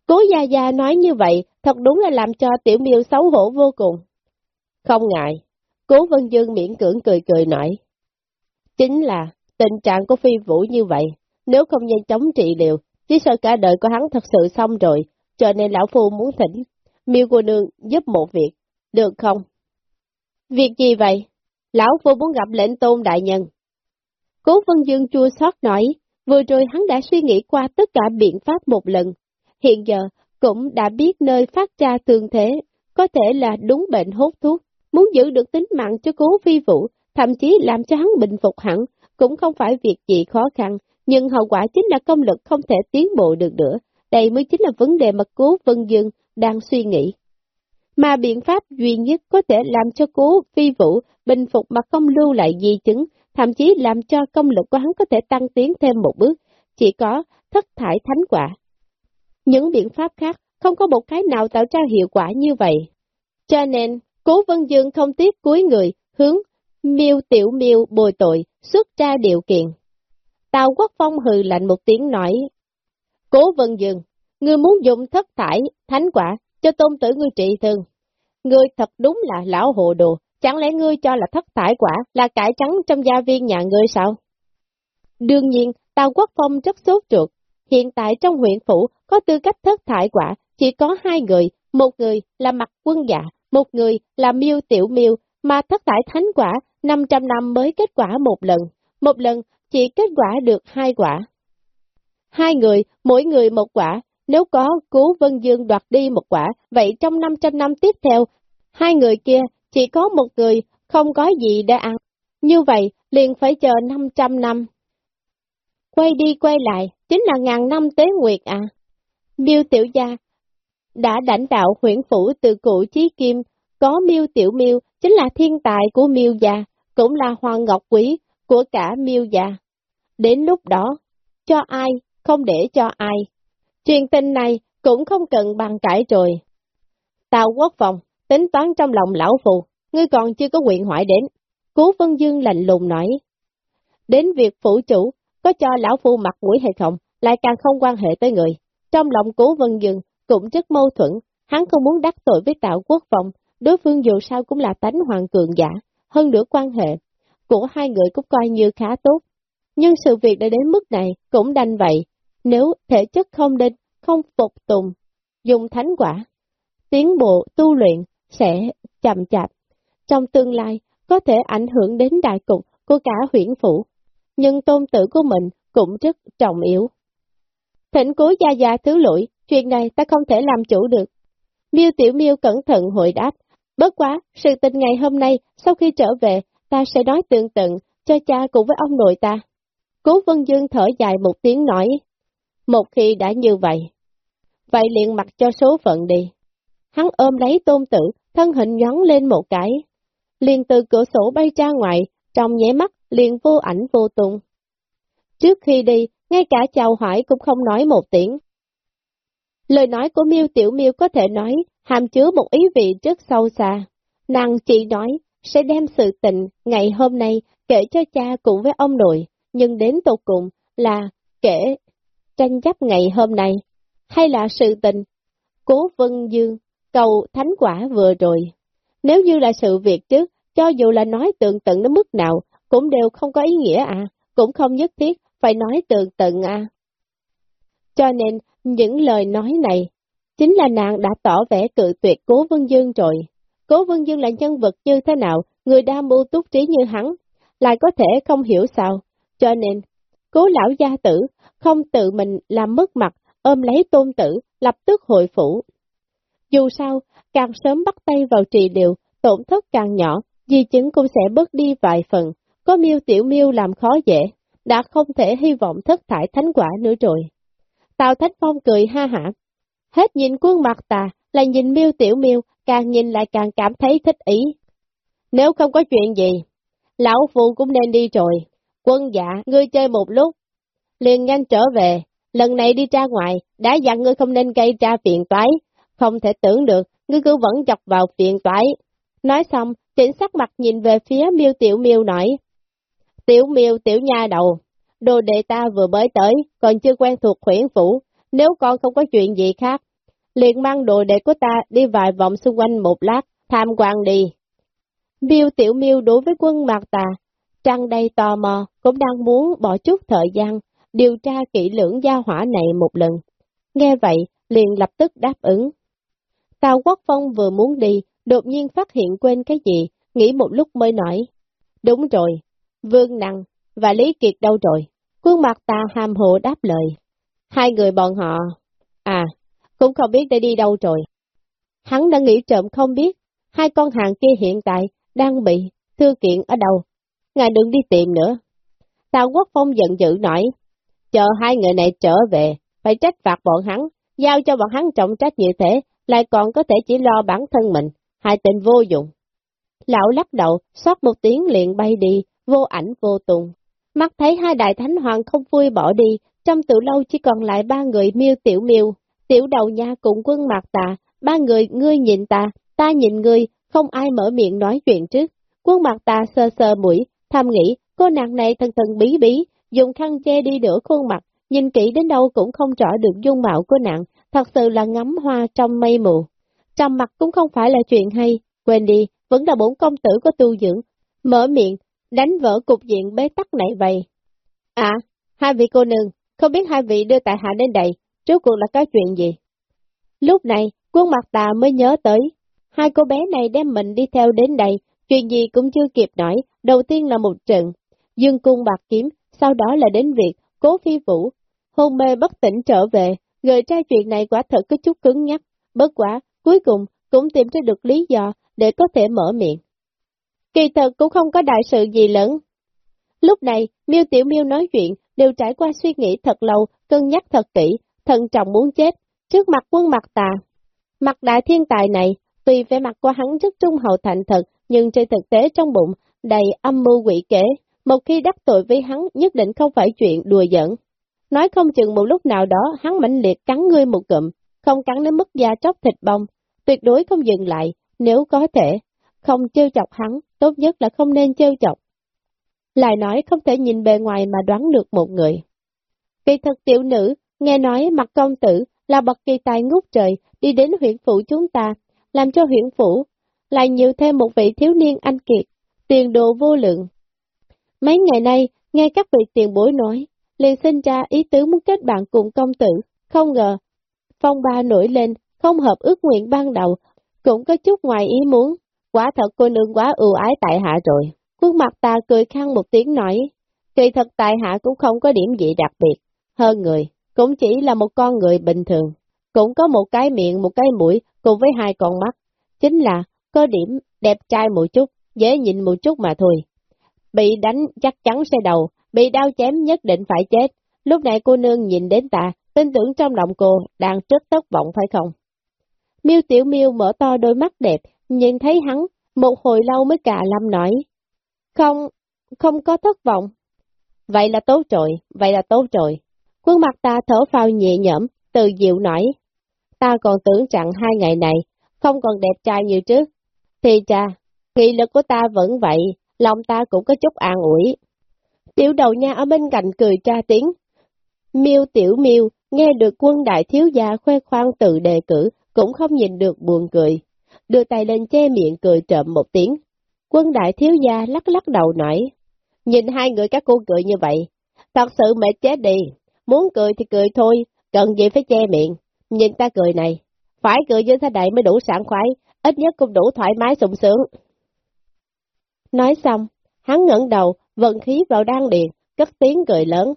cố gia gia nói như vậy, thật đúng là làm cho tiểu miêu xấu hổ vô cùng. Không ngại, cố vân dương miễn cưỡng cười cười nói, chính là tình trạng của phi vũ như vậy, nếu không nhanh chóng trị liệu, chỉ sợ cả đời của hắn thật sự xong rồi, cho nên lão phu muốn thỉnh, miêu cô nương giúp một việc, được không? Việc gì vậy? Lão Phu muốn gặp lệnh tôn đại nhân. Cố Vân Dương chua xót nói, vừa rồi hắn đã suy nghĩ qua tất cả biện pháp một lần. Hiện giờ, cũng đã biết nơi phát ra tương thế, có thể là đúng bệnh hốt thuốc, muốn giữ được tính mạng cho cố phi vũ, thậm chí làm cho hắn bình phục hẳn, cũng không phải việc gì khó khăn, nhưng hậu quả chính là công lực không thể tiến bộ được nữa. Đây mới chính là vấn đề mà cố Vân Dương đang suy nghĩ mà biện pháp duy nhất có thể làm cho cố phi vũ bình phục mà không lưu lại di chứng, thậm chí làm cho công lực của hắn có thể tăng tiến thêm một bước, chỉ có thất thải thánh quả. Những biện pháp khác không có một cái nào tạo ra hiệu quả như vậy. Cho nên, cố vân dương không tiếc cuối người, hướng miêu tiểu miêu bồi tội, xuất ra điều kiện. Tào Quốc Phong hừ lạnh một tiếng nói, Cố Vân Dương, ngươi muốn dùng thất thải, thánh quả, cho tôn tử ngươi trị thương. Ngươi thật đúng là lão hồ đồ, chẳng lẽ ngươi cho là thất thải quả là cải trắng trong gia viên nhà ngươi sao? Đương nhiên, Tào Quốc Phong rất sốt ruột. Hiện tại trong huyện phủ có tư cách thất thải quả, chỉ có hai người, một người là mặt quân dạ, một người là miêu tiểu miêu, mà thất thải thánh quả 500 năm mới kết quả một lần, một lần chỉ kết quả được hai quả. Hai người, mỗi người một quả, nếu có cứu Vân Dương đoạt đi một quả, vậy trong 500 năm tiếp theo, hai người kia chỉ có một người không có gì để ăn. Như vậy, liền phải chờ 500 năm. Quay đi quay lại, chính là ngàn năm tế nguyệt à. Miêu Tiểu Gia đã đảnh đạo huyện phủ từ cụ chí kim, có Miêu Tiểu Miêu chính là thiên tài của Miêu Gia, cũng là hoàng ngọc quý của cả Miêu Gia. Đến lúc đó, cho ai, không để cho ai. Truyền tin này cũng không cần bàn cãi rồi. Tào quốc phòng, tính toán trong lòng lão phù, ngươi còn chưa có quyền hỏi đến. Cố Vân Dương lạnh lùng nói. Đến việc phủ chủ, có cho lão phu mặt mũi hay không, lại càng không quan hệ tới người. Trong lòng cố Vân dừng cũng rất mâu thuẫn, hắn không muốn đắc tội với tạo quốc vọng, đối phương dù sao cũng là tánh hoàng cường giả, hơn nữa quan hệ của hai người cũng coi như khá tốt. Nhưng sự việc đã đến mức này cũng đành vậy, nếu thể chất không đinh không phục tùng, dùng thánh quả, tiến bộ tu luyện sẽ chậm chạp. Trong tương lai, có thể ảnh hưởng đến đại cục của cả huyện phủ, nhưng tôn tử của mình cũng rất trọng yếu. Thỉnh cố gia gia thứ lỗi, chuyện này ta không thể làm chủ được. Miêu Tiểu Miêu cẩn thận hội đáp, bất quá, sự tình ngày hôm nay, sau khi trở về, ta sẽ nói tương tự cho cha cùng với ông nội ta. Cố Vân Dương thở dài một tiếng nói, một khi đã như vậy, vậy liền mặc cho số phận đi. Hắn ôm lấy tôn tử, thân hình nhón lên một cái, liền từ cửa sổ bay ra ngoài, trong nhé mắt liền vô ảnh vô tung. Trước khi đi, ngay cả chào hỏi cũng không nói một tiếng. Lời nói của miêu Tiểu miêu có thể nói, hàm chứa một ý vị rất sâu xa. Nàng chỉ nói, sẽ đem sự tình ngày hôm nay kể cho cha cùng với ông nội, nhưng đến tột cùng là kể tranh chấp ngày hôm nay, hay là sự tình, cố vân dương, cầu thánh quả vừa rồi. Nếu như là sự việc trước, cho dù là nói tường tận đến mức nào, cũng đều không có ý nghĩa à, cũng không nhất thiết phải nói tường tận à. Cho nên, những lời nói này, chính là nàng đã tỏ vẻ cự tuyệt Cố Vân Dương rồi. Cố Vân Dương là nhân vật như thế nào, người đa mưu túc trí như hắn, lại có thể không hiểu sao. Cho nên, cố lão gia tử không tự mình làm mất mặt, ôm lấy tôn tử, lập tức hội phủ. Dù sao, càng sớm bắt tay vào trị liệu, tổn thất càng nhỏ, di chứng cũng sẽ bớt đi vài phần, có miêu tiểu miêu làm khó dễ, đã không thể hy vọng thất thải thánh quả nữa rồi. Tào Thánh Phong cười ha hả, hết nhìn quân mặt tà, là nhìn miêu tiểu miêu, càng nhìn lại càng cảm thấy thích ý. nếu không có chuyện gì, lão phu cũng nên đi rồi. Quân dạ, ngươi chơi một lúc, liền nhanh trở về, lần này đi ra ngoài, đã dặn ngươi không nên gây ra phiền toái, không thể tưởng được, ngươi cứ vẫn chọc vào phiền toái. Nói xong, chỉnh sắc mặt nhìn về phía miêu tiểu miêu nói, Tiểu miêu tiểu nha đầu, đồ đệ ta vừa mới tới, còn chưa quen thuộc khuyển phủ, nếu con không có chuyện gì khác, liền mang đồ đệ của ta đi vài vòng xung quanh một lát, tham quan đi. Miêu tiểu miêu đối với quân mạc tà, trăng đầy tò mò, cũng đang muốn bỏ chút thời gian, điều tra kỹ lưỡng gia hỏa này một lần. Nghe vậy, liền lập tức đáp ứng. Tào Quốc Phong vừa muốn đi, đột nhiên phát hiện quên cái gì, nghĩ một lúc mới nói. Đúng rồi, Vương Năng và Lý Kiệt đâu rồi? khuôn mặt ta hàm hộ đáp lời. Hai người bọn họ, à, cũng không biết đã đi đâu rồi. Hắn đã nghĩ trộm không biết, hai con hàng kia hiện tại đang bị thư kiện ở đâu. Ngài đừng đi tìm nữa. Tào Quốc Phong giận dữ nói, chờ hai người này trở về, phải trách phạt bọn hắn, giao cho bọn hắn trọng trách như thế, lại còn có thể chỉ lo bản thân mình, hai tên vô dụng. Lão lắc đầu, xót một tiếng liền bay đi, vô ảnh vô tùng. Mắt thấy hai đại thánh hoàng không vui bỏ đi, trong tự lâu chỉ còn lại ba người miêu tiểu miêu, tiểu đầu nha cùng quân mặt tà, ba người ngươi nhìn ta, ta nhìn ngươi, không ai mở miệng nói chuyện trước. Quân mặt tà sơ sơ mũi, tham nghĩ, cô nàng này thần thần bí bí, dùng khăn che đi nửa khuôn mặt, nhìn kỹ đến đâu cũng không rõ được dung mạo của nàng, thật sự là ngắm hoa trong mây mù. Trầm mặt cũng không phải là chuyện hay, quên đi, vẫn là bốn công tử có tu dưỡng, mở miệng, đánh vỡ cục diện bế tắc này vậy. À, hai vị cô nương, không biết hai vị đưa tại hạ đến đây, trước cuộc là có chuyện gì? Lúc này, quân mặt tà mới nhớ tới, hai cô bé này đem mình đi theo đến đây, chuyện gì cũng chưa kịp nói, đầu tiên là một trận, dương cung bạc kiếm, sau đó là đến việc cố phi vũ, hôn mê bất tỉnh trở về, người trai chuyện này quả thật có chút cứng nhắc, bất quả, cuối cùng cũng tìm ra được lý do để có thể mở miệng. Kỳ thật cũng không có đại sự gì lớn. Lúc này, miêu Tiểu miêu nói chuyện, đều trải qua suy nghĩ thật lâu, cân nhắc thật kỹ, thận trọng muốn chết, trước mặt quân mặt tà. Mặt đại thiên tài này, tuy vẻ mặt của hắn rất trung hậu thành thật, nhưng trên thực tế trong bụng, đầy âm mưu quỷ kế, một khi đắc tội với hắn nhất định không phải chuyện đùa giỡn. Nói không chừng một lúc nào đó hắn mãnh liệt cắn ngươi một cụm, không cắn đến mức da chóc thịt bông, tuyệt đối không dừng lại, nếu có thể, không trêu chọc hắn, tốt nhất là không nên trêu chọc. Lại nói không thể nhìn bề ngoài mà đoán được một người. Kỳ thật tiểu nữ, nghe nói mặt công tử là bậc kỳ tài ngút trời, đi đến huyện phủ chúng ta, làm cho huyện phủ lại nhiều thêm một vị thiếu niên anh kiệt, tiền đồ vô lượng. Mấy ngày nay, nghe các vị tiền bối nói, liền sinh ra ý tứ muốn kết bạn cùng công tử, không ngờ, phong ba nổi lên, không hợp ước nguyện ban đầu, cũng có chút ngoài ý muốn, Quả thật cô nương quá ưu ái tại hạ rồi. Khuôn mặt ta cười khăn một tiếng nói, kỳ thật tại hạ cũng không có điểm gì đặc biệt, hơn người, cũng chỉ là một con người bình thường, cũng có một cái miệng, một cái mũi, cùng với hai con mắt, chính là có điểm đẹp trai một chút, dễ nhìn một chút mà thôi. Bị đánh chắc chắn sẽ đầu, bị đau chém nhất định phải chết, lúc này cô nương nhìn đến ta, tin tưởng trong lòng cô đang rất thất vọng phải không? Miêu Tiểu Miêu mở to đôi mắt đẹp, nhìn thấy hắn, một hồi lâu mới cả lâm nói. Không, không có thất vọng. Vậy là tốt rồi, vậy là tốt rồi. Quân mặt ta thở phao nhẹ nhõm, từ dịu nói. Ta còn tưởng rằng hai ngày này, không còn đẹp trai như trước. Thì cha, nghị lực của ta vẫn vậy, lòng ta cũng có chút an ủi. Tiểu đầu nha ở bên cạnh cười tra tiếng. Miêu tiểu miêu, nghe được quân đại thiếu gia khoe khoang tự đề cử, cũng không nhìn được buồn cười đưa tay lên che miệng cười trộm một tiếng. Quân đại thiếu gia lắc lắc đầu nói, nhìn hai người các cô cười như vậy, thật sự mệt chết đi, muốn cười thì cười thôi, cần gì phải che miệng, nhìn ta cười này, phải cười như thế này mới đủ sảng khoái, ít nhất cũng đủ thoải mái sung sướng. Nói xong, hắn ngẩng đầu, vận khí vào đan điền, cất tiếng cười lớn.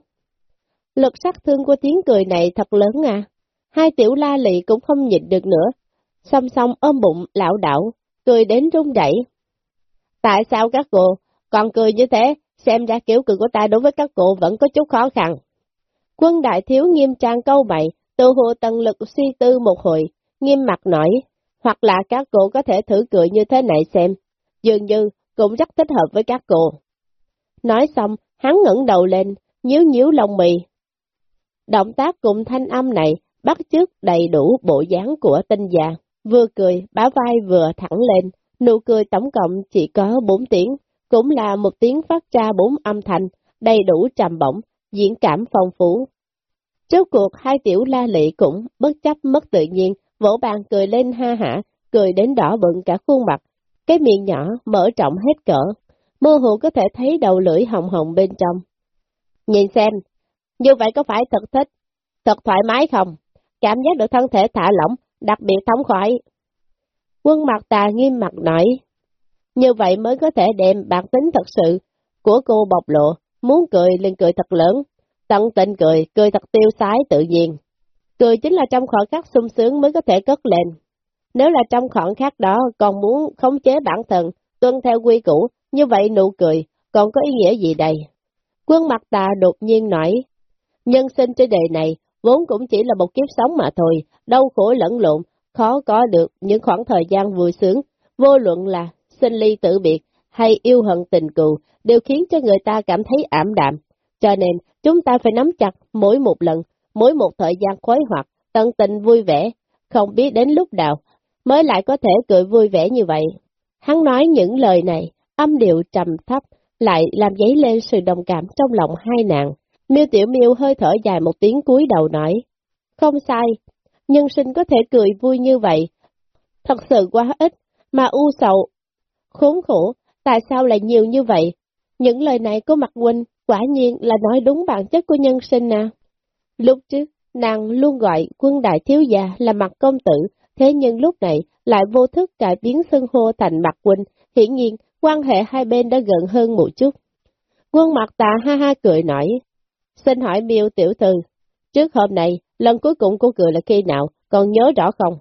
Lực sát thương của tiếng cười này thật lớn à, hai tiểu la lị cũng không nhịn được nữa, song song ôm bụng lão đảo, cười đến rung rẩy. Tại sao các cô còn cười như thế, xem ra kiểu cười của ta đối với các cô vẫn có chút khó khăn. Quân đại thiếu nghiêm trang câu mày, từ hồ tần lực suy tư một hồi, nghiêm mặt nói, hoặc là các cô có thể thử cười như thế này xem. Dường như, cũng rất thích hợp với các cô. Nói xong, hắn ngẩng đầu lên, nhíu nhíu lông mì. Động tác cùng thanh âm này bắt chước đầy đủ bộ dáng của tinh già, vừa cười, bá vai vừa thẳng lên, nụ cười tổng cộng chỉ có bốn tiếng, cũng là một tiếng phát ra bốn âm thanh, đầy đủ trầm bổng, diễn cảm phong phú. Trước cuộc hai tiểu la lị cũng bất chấp mất tự nhiên, vỗ bàn cười lên ha hả, cười đến đỏ bừng cả khuôn mặt, cái miệng nhỏ mở rộng hết cỡ, mơ hồ có thể thấy đầu lưỡi hồng hồng bên trong. Nhìn xem, như vậy có phải thật thích, thật thoải mái không? Cảm giác được thân thể thả lỏng, đặc biệt thống khoái. Quân mặt tà nghiêm mặt nói, như vậy mới có thể đem bản tính thật sự của cô bộc lộ, muốn cười liền cười thật lớn, tận tình cười, cười thật tiêu sái tự nhiên. Cười chính là trong khoảnh khắc sung sướng mới có thể cất lên. Nếu là trong khoảnh khắc đó còn muốn khống chế bản thân, tuân theo quy củ, như vậy nụ cười còn có ý nghĩa gì đây? Quân mặt tà đột nhiên nói, nhân sinh trên đời này vốn cũng chỉ là một kiếp sống mà thôi, đau khổ lẫn lộn, khó có được những khoảng thời gian vui sướng, vô luận là sinh ly tử biệt hay yêu hận tình cừu đều khiến cho người ta cảm thấy ảm đạm. Cho nên, chúng ta phải nắm chặt mỗi một lần, mỗi một thời gian khoái hoạt, tận tình vui vẻ, không biết đến lúc nào mới lại có thể cười vui vẻ như vậy. Hắn nói những lời này, âm điệu trầm thấp, lại làm dấy lên sự đồng cảm trong lòng hai nàng. Miêu Tiểu Miêu hơi thở dài một tiếng cúi đầu nói, không sai, nhân sinh có thể cười vui như vậy, thật sự quá ít, mà u sầu, khốn khổ, tại sao lại nhiều như vậy? Những lời này của Mặc huynh quả nhiên là nói đúng bản chất của nhân sinh à. Lúc trước, nàng luôn gọi quân đại thiếu gia là Mặc công tử, thế nhưng lúc này lại vô thức cải biến xưng hô thành Mặc huynh, hiển nhiên quan hệ hai bên đã gần hơn một chút. Quân mặt tà ha ha cười nói, xin hỏi miêu tiểu thư, trước hôm nay, lần cuối cùng cô cười là khi nào, còn nhớ rõ không?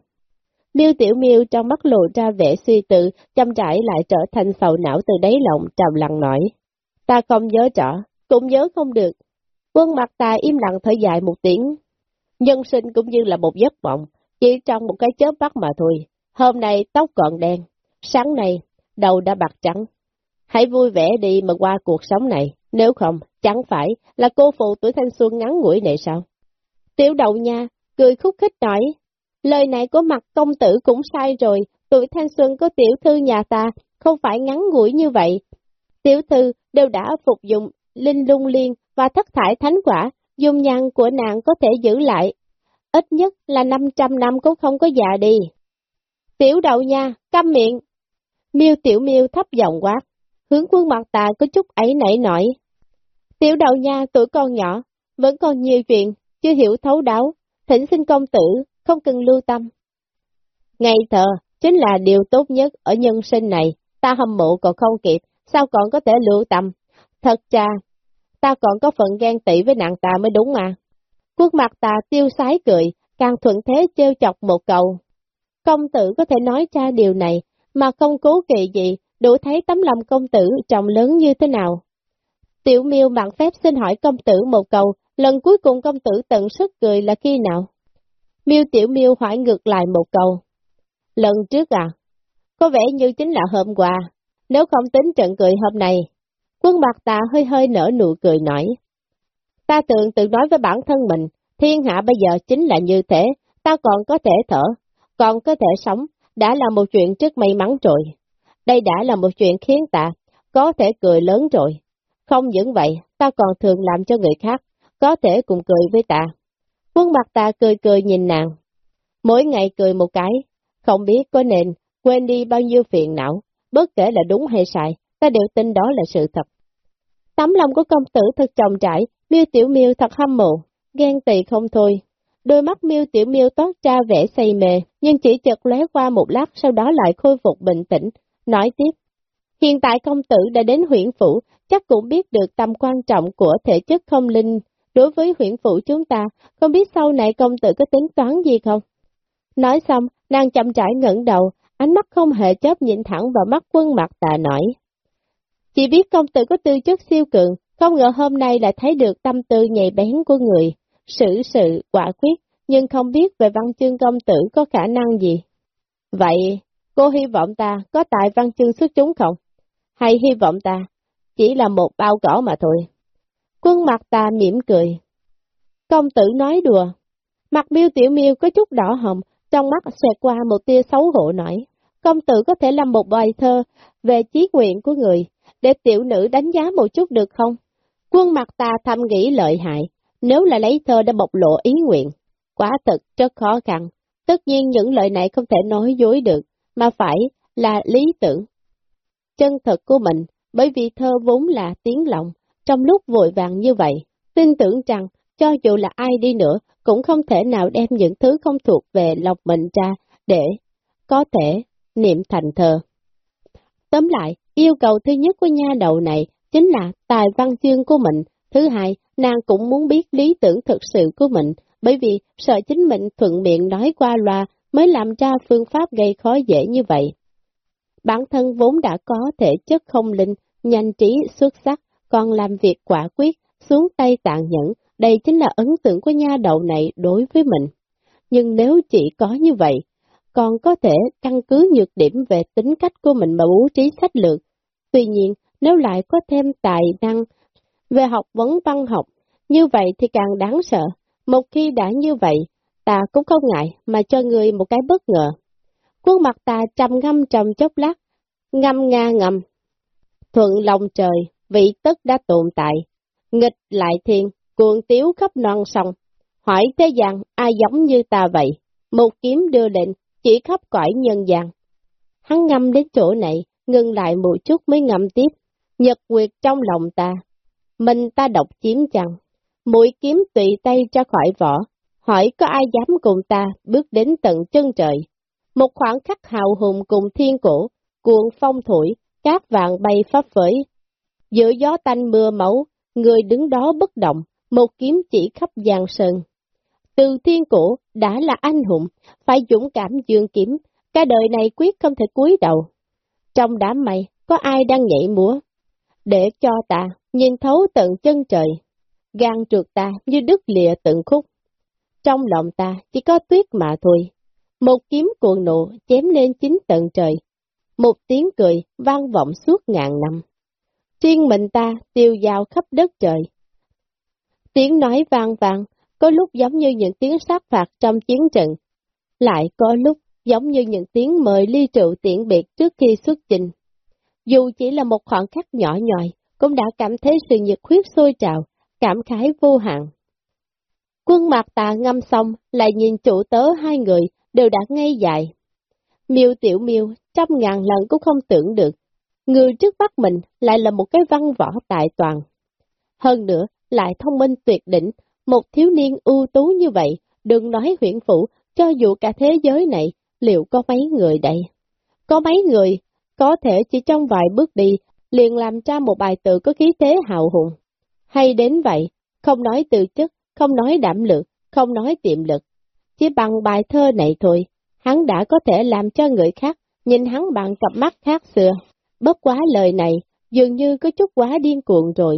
Miêu tiểu miêu trong mắt lộ ra vẻ suy tư, chăm trải lại trở thành sầu não từ đáy lòng trầm lặng nổi Ta không nhớ rõ, cũng nhớ không được. Quân mặt ta im lặng thở dài một tiếng. Nhân sinh cũng như là một giấc mộng, chỉ trong một cái chớp mắt mà thôi. Hôm nay tóc còn đen, sáng nay đầu đã bạc trắng. Hãy vui vẻ đi mà qua cuộc sống này, nếu không, chẳng phải là cô phụ tuổi thanh xuân ngắn ngủi này sao? Tiểu đầu nha, cười khúc khích nói, lời này của mặt công tử cũng sai rồi, tuổi thanh xuân của tiểu thư nhà ta không phải ngắn ngủi như vậy. Tiểu thư đều đã phục dụng linh lung liên và thất thải thánh quả, dung nhan của nàng có thể giữ lại. Ít nhất là 500 năm cũng không có già đi. Tiểu đầu nha, câm miệng. Miêu tiểu miêu thấp giọng quát, hướng quân mặt ta có chút ấy nảy nổi. Tiểu đầu nha tuổi con nhỏ, vẫn còn nhiều chuyện, chưa hiểu thấu đáo, thỉnh xin công tử, không cần lưu tâm. Ngày thờ, chính là điều tốt nhất ở nhân sinh này, ta hâm mộ còn không kịp, sao còn có thể lưu tâm. Thật cha ta còn có phần ghen tị với nàng ta mới đúng mà. Quốc mặt ta tiêu sái cười, càng thuận thế trêu chọc một cầu. Công tử có thể nói ra điều này, mà không cố kỵ gì, đủ thấy tấm lòng công tử trọng lớn như thế nào. Tiểu miêu mạng phép xin hỏi công tử một câu, lần cuối cùng công tử tận sức cười là khi nào? Miêu tiểu miêu hỏi ngược lại một câu. Lần trước à? Có vẻ như chính là hôm qua, nếu không tính trận cười hôm nay. Quân mặt ta hơi hơi nở nụ cười nói. Ta tưởng tự nói với bản thân mình, thiên hạ bây giờ chính là như thế, ta còn có thể thở, còn có thể sống, đã là một chuyện rất may mắn rồi. Đây đã là một chuyện khiến ta có thể cười lớn rồi. Không những vậy, ta còn thường làm cho người khác, có thể cùng cười với ta. Quân mặt ta cười cười nhìn nàng. Mỗi ngày cười một cái, không biết có nên quên đi bao nhiêu phiền não, bất kể là đúng hay sai, ta đều tin đó là sự thật. Tấm lòng của công tử thật trồng trải, miêu tiểu miêu thật hâm mộ, ghen tị không thôi. Đôi mắt miêu tiểu miêu toát ra vẻ say mê, nhưng chỉ chợt lóe qua một lát sau đó lại khôi phục bình tĩnh, nói tiếp. Hiện tại công tử đã đến huyện phủ, chắc cũng biết được tầm quan trọng của thể chất không linh đối với huyện phủ chúng ta, không biết sau này công tử có tính toán gì không? Nói xong, nàng chậm rãi ngẩng đầu, ánh mắt không hề chớp nhìn thẳng vào mắt quân mặt tà nổi. Chỉ biết công tử có tư chất siêu cường, không ngờ hôm nay lại thấy được tâm tư nhạy bén của người, xử sự, quả quyết, nhưng không biết về văn chương công tử có khả năng gì. Vậy, cô hy vọng ta có tài văn chương xuất chúng không? hay hy vọng ta chỉ là một bao cỏ mà thôi. Quân mặt ta mỉm cười. Công tử nói đùa. Mặt miêu tiểu miêu có chút đỏ hồng, trong mắt xẹt qua một tia xấu hổ nổi. Công tử có thể làm một bài thơ về chí nguyện của người, để tiểu nữ đánh giá một chút được không? Quân mặt ta thầm nghĩ lợi hại, nếu là lấy thơ để bộc lộ ý nguyện, quá thật rất khó khăn. Tất nhiên những lời này không thể nói dối được, mà phải là lý tưởng. Chân thật của mình, bởi vì thơ vốn là tiếng lòng, trong lúc vội vàng như vậy, tin tưởng rằng cho dù là ai đi nữa cũng không thể nào đem những thứ không thuộc về lòng mình ra để có thể niệm thành thơ. Tóm lại, yêu cầu thứ nhất của nha đầu này chính là tài văn chương của mình. Thứ hai, nàng cũng muốn biết lý tưởng thực sự của mình, bởi vì sợ chính mình thuận miệng nói qua loa mới làm ra phương pháp gây khó dễ như vậy. Bản thân vốn đã có thể chất không linh, nhanh trí, xuất sắc, còn làm việc quả quyết, xuống tay tàn nhẫn, đây chính là ấn tượng của nha đầu này đối với mình. Nhưng nếu chỉ có như vậy, còn có thể căn cứ nhược điểm về tính cách của mình mà bố trí sách lược. Tuy nhiên, nếu lại có thêm tài năng về học vấn văn học, như vậy thì càng đáng sợ. Một khi đã như vậy, ta cũng không ngại mà cho người một cái bất ngờ. Khuôn mặt ta trầm ngâm trầm chốc lát, ngâm nga ngầm. Thuận lòng trời, vị tất đã tồn tại. Nghịch lại thiên, cuồng tiếu khắp non sông. Hỏi thế gian ai giống như ta vậy? Một kiếm đưa lệnh, chỉ khắp cõi nhân gian. Hắn ngâm đến chỗ này, ngừng lại một chút mới ngâm tiếp. Nhật quyệt trong lòng ta, mình ta độc chiếm chăng? Mũi kiếm tùy tay ra khỏi vỏ, hỏi có ai dám cùng ta bước đến tận chân trời. Một khoảng khắc hào hùng cùng thiên cổ, cuồng phong thổi, cát vàng bay pháp phới. Giữa gió tanh mưa máu, người đứng đó bất động, một kiếm chỉ khắp giang sơn. Từ thiên cổ đã là anh hùng, phải dũng cảm dương kiếm, cả đời này quyết không thể cúi đầu. Trong đám mây, có ai đang nhảy múa? Để cho ta nhìn thấu tận chân trời, gan trượt ta như đứt lìa tận khúc. Trong lòng ta chỉ có tuyết mà thôi. Một kiếm cuồng nộ chém lên chính tận trời. Một tiếng cười vang vọng suốt ngàn năm. Riêng mình ta tiêu dao khắp đất trời. Tiếng nói vang vang, có lúc giống như những tiếng sát phạt trong chiến trận, lại có lúc giống như những tiếng mời ly rượu tiễn biệt trước khi xuất trình. Dù chỉ là một khoảng khắc nhỏ nhòi, cũng đã cảm thấy sự nhiệt huyết sôi trào, cảm khái vô hạn. Quân mặt tà ngâm xong, lại nhìn chủ tớ hai người, đều đã ngây dại. Miêu tiểu miêu, trăm ngàn lần cũng không tưởng được, người trước mắt mình lại là một cái văn võ tài toàn. Hơn nữa, lại thông minh tuyệt đỉnh, một thiếu niên ưu tú như vậy, đừng nói huyện phủ, cho dù cả thế giới này, liệu có mấy người đây? Có mấy người, có thể chỉ trong vài bước đi, liền làm ra một bài tự có khí thế hào hùng. Hay đến vậy, không nói từ chức, không nói đảm lực, không nói tiệm lực. Chỉ bằng bài thơ này thôi, hắn đã có thể làm cho người khác nhìn hắn bằng cặp mắt khác xưa. Bất quá lời này, dường như có chút quá điên cuồng rồi.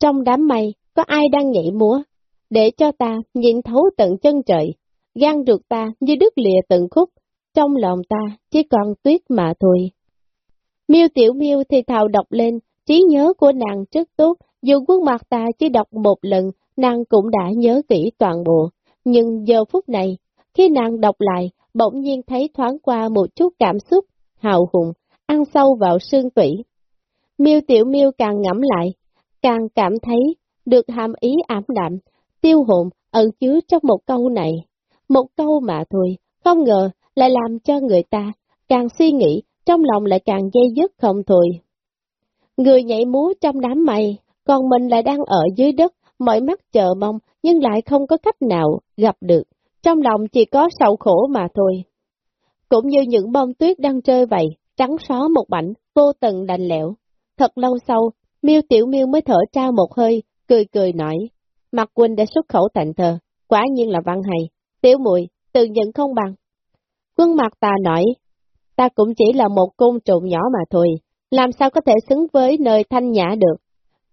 Trong đám mây, có ai đang nhảy múa? Để cho ta nhìn thấu tận chân trời, gan ruột ta như đứt lìa tận khúc, trong lòng ta chỉ còn tuyết mà thôi. Miêu Tiểu Miêu thì thào đọc lên, trí nhớ của nàng rất tốt, dù quân mặt ta chỉ đọc một lần, nàng cũng đã nhớ kỹ toàn bộ. Nhưng giờ phút này, khi nàng đọc lại, bỗng nhiên thấy thoáng qua một chút cảm xúc, hào hùng, ăn sâu vào xương tủy. Miêu Tiểu Miêu càng ngẫm lại, càng cảm thấy được hàm ý ảm đạm, tiêu hồn ẩn chứa trong một câu này. Một câu mà thôi, không ngờ lại làm cho người ta càng suy nghĩ, trong lòng lại càng dây dứt không thôi. Người nhảy múa trong đám mây, còn mình lại đang ở dưới đất, mọi mắt chờ mong, nhưng lại không có cách nào gặp được. Trong lòng chỉ có sầu khổ mà thôi. Cũng như những bông tuyết đang rơi vậy, trắng xóa một mảnh, vô tận đành lẽo. Thật lâu sau, miêu tiểu miêu mới thở trao một hơi, cười cười nói. Mặt Quỳnh đã xuất khẩu thành thờ quả nhiên là văn hay. Tiểu mùi, tự nhận không bằng. Quân mặt ta nói, ta cũng chỉ là một côn trùng nhỏ mà thôi, làm sao có thể xứng với nơi thanh nhã được.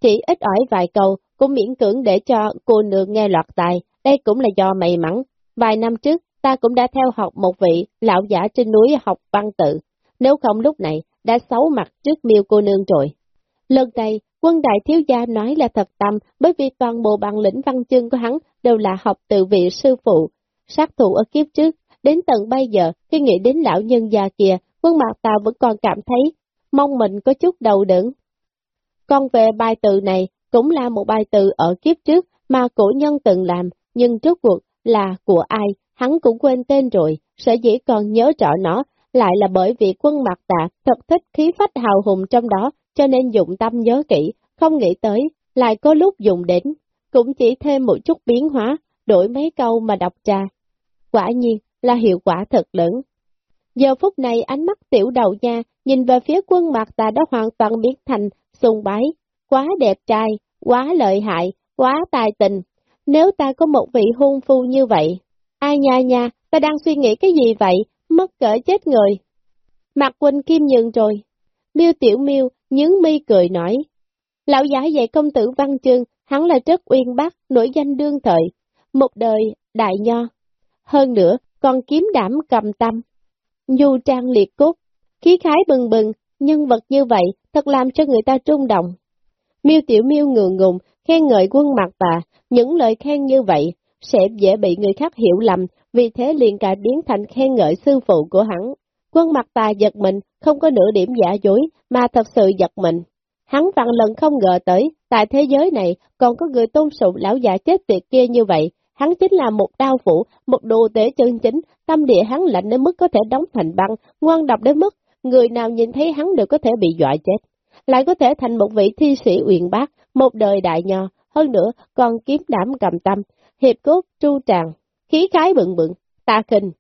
Chỉ ít ỏi vài câu, cũng miễn cưỡng để cho cô nương nghe lọt tài, đây cũng là do may mắn. Vài năm trước, ta cũng đã theo học một vị lão giả trên núi học văn tự, nếu không lúc này, đã xấu mặt trước miêu cô nương rồi. Lần này, quân đại thiếu gia nói là thật tâm bởi vì toàn bộ bản lĩnh văn chương của hắn đều là học từ vị sư phụ, sát thủ ở kiếp trước. Đến tận bây giờ, khi nghĩ đến lão nhân già kia, quân mặt ta vẫn còn cảm thấy mong mình có chút đầu đựng. Còn về bài từ này, cũng là một bài từ ở kiếp trước mà cổ nhân từng làm, nhưng trước cuộc là của ai, hắn cũng quên tên rồi, sở dĩ còn nhớ rõ nó, lại là bởi vì quân mặt tạ thật thích khí phách hào hùng trong đó, cho nên dụng tâm nhớ kỹ, không nghĩ tới, lại có lúc dùng đến, cũng chỉ thêm một chút biến hóa, đổi mấy câu mà đọc ra. Quả nhiên là hiệu quả thật lớn. Giờ phút này ánh mắt tiểu đầu nha, nhìn về phía quân mặt tà đã hoàn toàn biến thành sùng bái, quá đẹp trai, quá lợi hại, quá tài tình. Nếu ta có một vị hôn phu như vậy, ai nha nha, ta đang suy nghĩ cái gì vậy, mất cỡ chết người. Mặt quỳnh kim nhường rồi. Miêu tiểu miêu nhướng mi cười nói. Lão giả dạy công tử văn chương, hắn là rất uyên bác, nổi danh đương thời, một đời đại nho. Hơn nữa, còn kiếm đảm cầm tâm, nhu trang liệt cốt, khí khái bừng bừng, nhân vật như vậy thật làm cho người ta trung động. Miêu Tiểu Miêu ngượng ngùng, khen ngợi quân mặt bà, những lời khen như vậy sẽ dễ bị người khác hiểu lầm, vì thế liền cả biến thành khen ngợi sư phụ của hắn. Quân mặt tà giật mình, không có nửa điểm giả dối, mà thật sự giật mình. Hắn vạn lần không ngờ tới, tại thế giới này còn có người tôn sùng lão già chết tiệt kia như vậy, hắn chính là một đao phủ, một đồ tế chân chính, tâm địa hắn lạnh đến mức có thể đóng thành băng, ngoan độc đến mức người nào nhìn thấy hắn đều có thể bị dọa chết, lại có thể thành một vị thi sĩ uyển bác, một đời đại nho, hơn nữa còn kiếm đảm cầm tâm, hiệp cốt tru tràng, khí khái bừng bừng, ta kinh.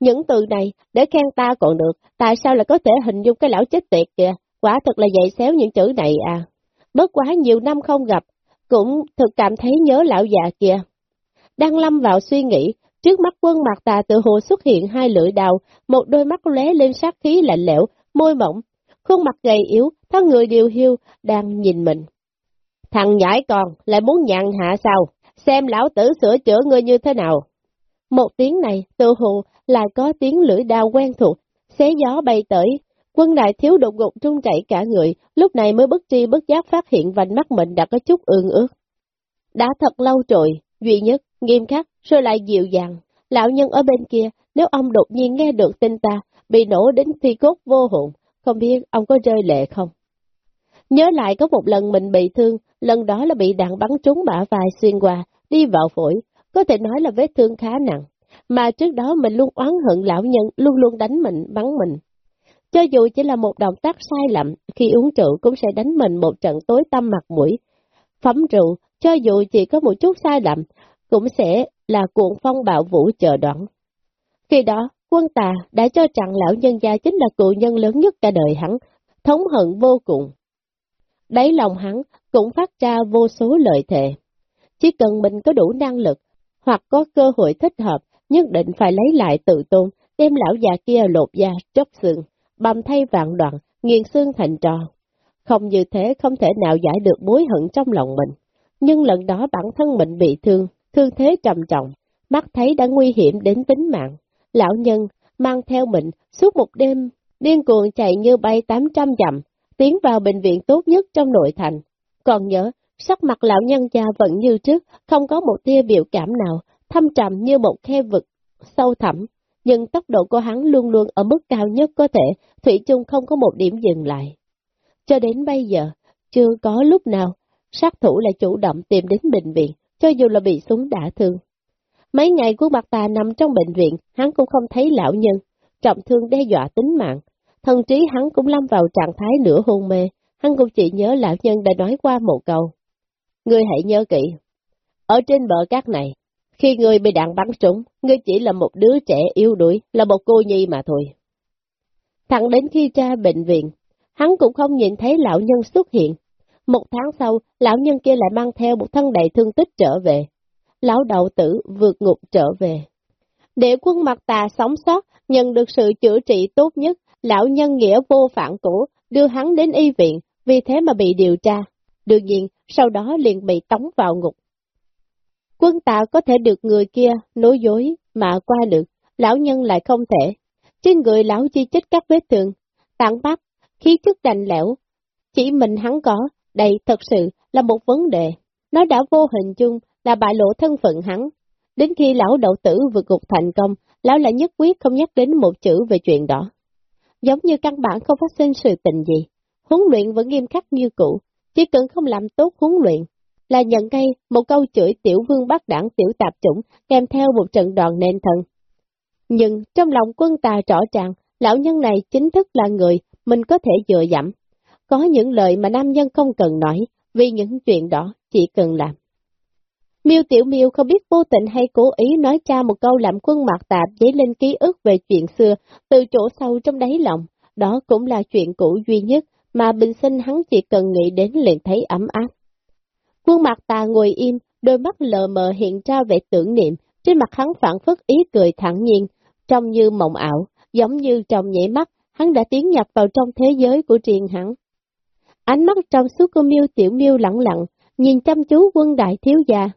Những từ này, để khen ta còn được, tại sao lại có thể hình dung cái lão chết tiệt kìa, quả thật là dạy xéo những chữ này à. Bất quá nhiều năm không gặp, cũng thực cảm thấy nhớ lão già kìa. Đang lâm vào suy nghĩ, trước mắt quân mặt tà tự hồ xuất hiện hai lưỡi đào, một đôi mắt lóe lên sát khí lạnh lẽo, môi mỏng, khuôn mặt gầy yếu, thân người điều hiu, đang nhìn mình. Thằng nhãi còn lại muốn nhặn hạ sao? Xem lão tử sửa chữa ngươi như thế nào? Một tiếng này, tự hồ lại có tiếng lưỡi đao quen thuộc, xé gió bay tới. Quân đại thiếu đột ngột trung chảy cả người, lúc này mới bất tri bất giác phát hiện vành mắt mình đã có chút ương ước. Đã thật lâu rồi, duy nhất, nghiêm khắc, rồi lại dịu dàng. Lão nhân ở bên kia, nếu ông đột nhiên nghe được tin ta, bị nổ đến thi cốt vô hồn, không biết ông có rơi lệ không? Nhớ lại có một lần mình bị thương, lần đó là bị đạn bắn trúng bả vai xuyên qua, đi vào phổi, có thể nói là vết thương khá nặng. Mà trước đó mình luôn oán hận lão nhân, luôn luôn đánh mình, bắn mình. Cho dù chỉ là một động tác sai lầm, khi uống rượu cũng sẽ đánh mình một trận tối tâm mặt mũi. Phấm rượu, cho dù chỉ có một chút sai lầm, cũng sẽ là cuộn phong bạo vũ chờ đoạn. Khi đó, quân tà đã cho rằng lão nhân gia chính là cụ nhân lớn nhất cả đời hắn, thống hận vô cùng. Đáy lòng hắn cũng phát ra vô số lợi thề. Chỉ cần mình có đủ năng lực, hoặc có cơ hội thích hợp, nhất định phải lấy lại tự tôn, đem lão già kia lột da, chốc xương, bầm thay vạn đoạn, nghiền xương thành trò. Không như thế không thể nào giải được mối hận trong lòng mình. Nhưng lần đó bản thân mình bị thương, thương thế trầm trọng, mắt thấy đã nguy hiểm đến tính mạng. Lão nhân mang theo mình suốt một đêm, điên cuồng chạy như bay 800 dặm, tiến vào bệnh viện tốt nhất trong nội thành. Còn nhớ, sắc mặt lão nhân già vẫn như trước, không có một tia biểu cảm nào, thâm trầm như một khe vực, sâu thẳm, nhưng tốc độ của hắn luôn luôn ở mức cao nhất có thể, Thủy chung không có một điểm dừng lại. Cho đến bây giờ, chưa có lúc nào, sát thủ lại chủ động tìm đến bệnh viện, cho dù là bị súng đả thương. Mấy ngày của mặt tà nằm trong bệnh viện, hắn cũng không thấy lão nhân, trọng thương đe dọa tính mạng. Thần trí hắn cũng lâm vào trạng thái nửa hôn mê, hắn cũng chỉ nhớ lão nhân đã nói qua một câu. Ngươi hãy nhớ kỹ, ở trên bờ cát này, khi ngươi bị đạn bắn trúng, ngươi chỉ là một đứa trẻ yếu đuối, là một cô nhi mà thôi. Thẳng đến khi ra bệnh viện, hắn cũng không nhìn thấy lão nhân xuất hiện. Một tháng sau, lão nhân kia lại mang theo một thân đầy thương tích trở về. Lão đậu tử vượt ngục trở về. Để quân mặt tà sống sót, nhận được sự chữa trị tốt nhất, lão nhân nghĩa vô phản cũ đưa hắn đến y viện, vì thế mà bị điều tra. Đương nhiên, sau đó liền bị tống vào ngục. Quân tà có thể được người kia nói dối mà qua được, lão nhân lại không thể. Trên người lão chi chích các vết thương, tạng bắp khí chất đành lẽo. Chỉ mình hắn có, đây thật sự là một vấn đề. Nó đã vô hình chung là bại lộ thân phận hắn. Đến khi lão đậu tử vượt cục thành công, lão lại nhất quyết không nhắc đến một chữ về chuyện đó. Giống như căn bản không phát sinh sự tình gì, huấn luyện vẫn nghiêm khắc như cũ, chỉ cần không làm tốt huấn luyện, là nhận ngay một câu chửi tiểu vương bắt đảng tiểu tạp chủng kèm theo một trận đòn nền thần. Nhưng trong lòng quân tà rõ ràng, lão nhân này chính thức là người mình có thể dựa dẫm. Có những lời mà nam nhân không cần nói, vì những chuyện đó chỉ cần làm. Miêu Tiểu Miêu không biết vô tình hay cố ý nói ra một câu làm quân mặt tạp dấy lên ký ức về chuyện xưa từ chỗ sâu trong đáy lòng. Đó cũng là chuyện cũ duy nhất mà bình sinh hắn chỉ cần nghĩ đến liền thấy ấm áp. Quân mặt tà ngồi im, đôi mắt lờ mờ hiện ra vẻ tưởng niệm, trên mặt hắn phản phất ý cười thẳng nhiên, trông như mộng ảo, giống như trong nhảy mắt, hắn đã tiến nhập vào trong thế giới của triền hắn. Ánh mắt trong suốt của miêu tiểu miêu lặng lặng, nhìn chăm chú quân đại thiếu gia.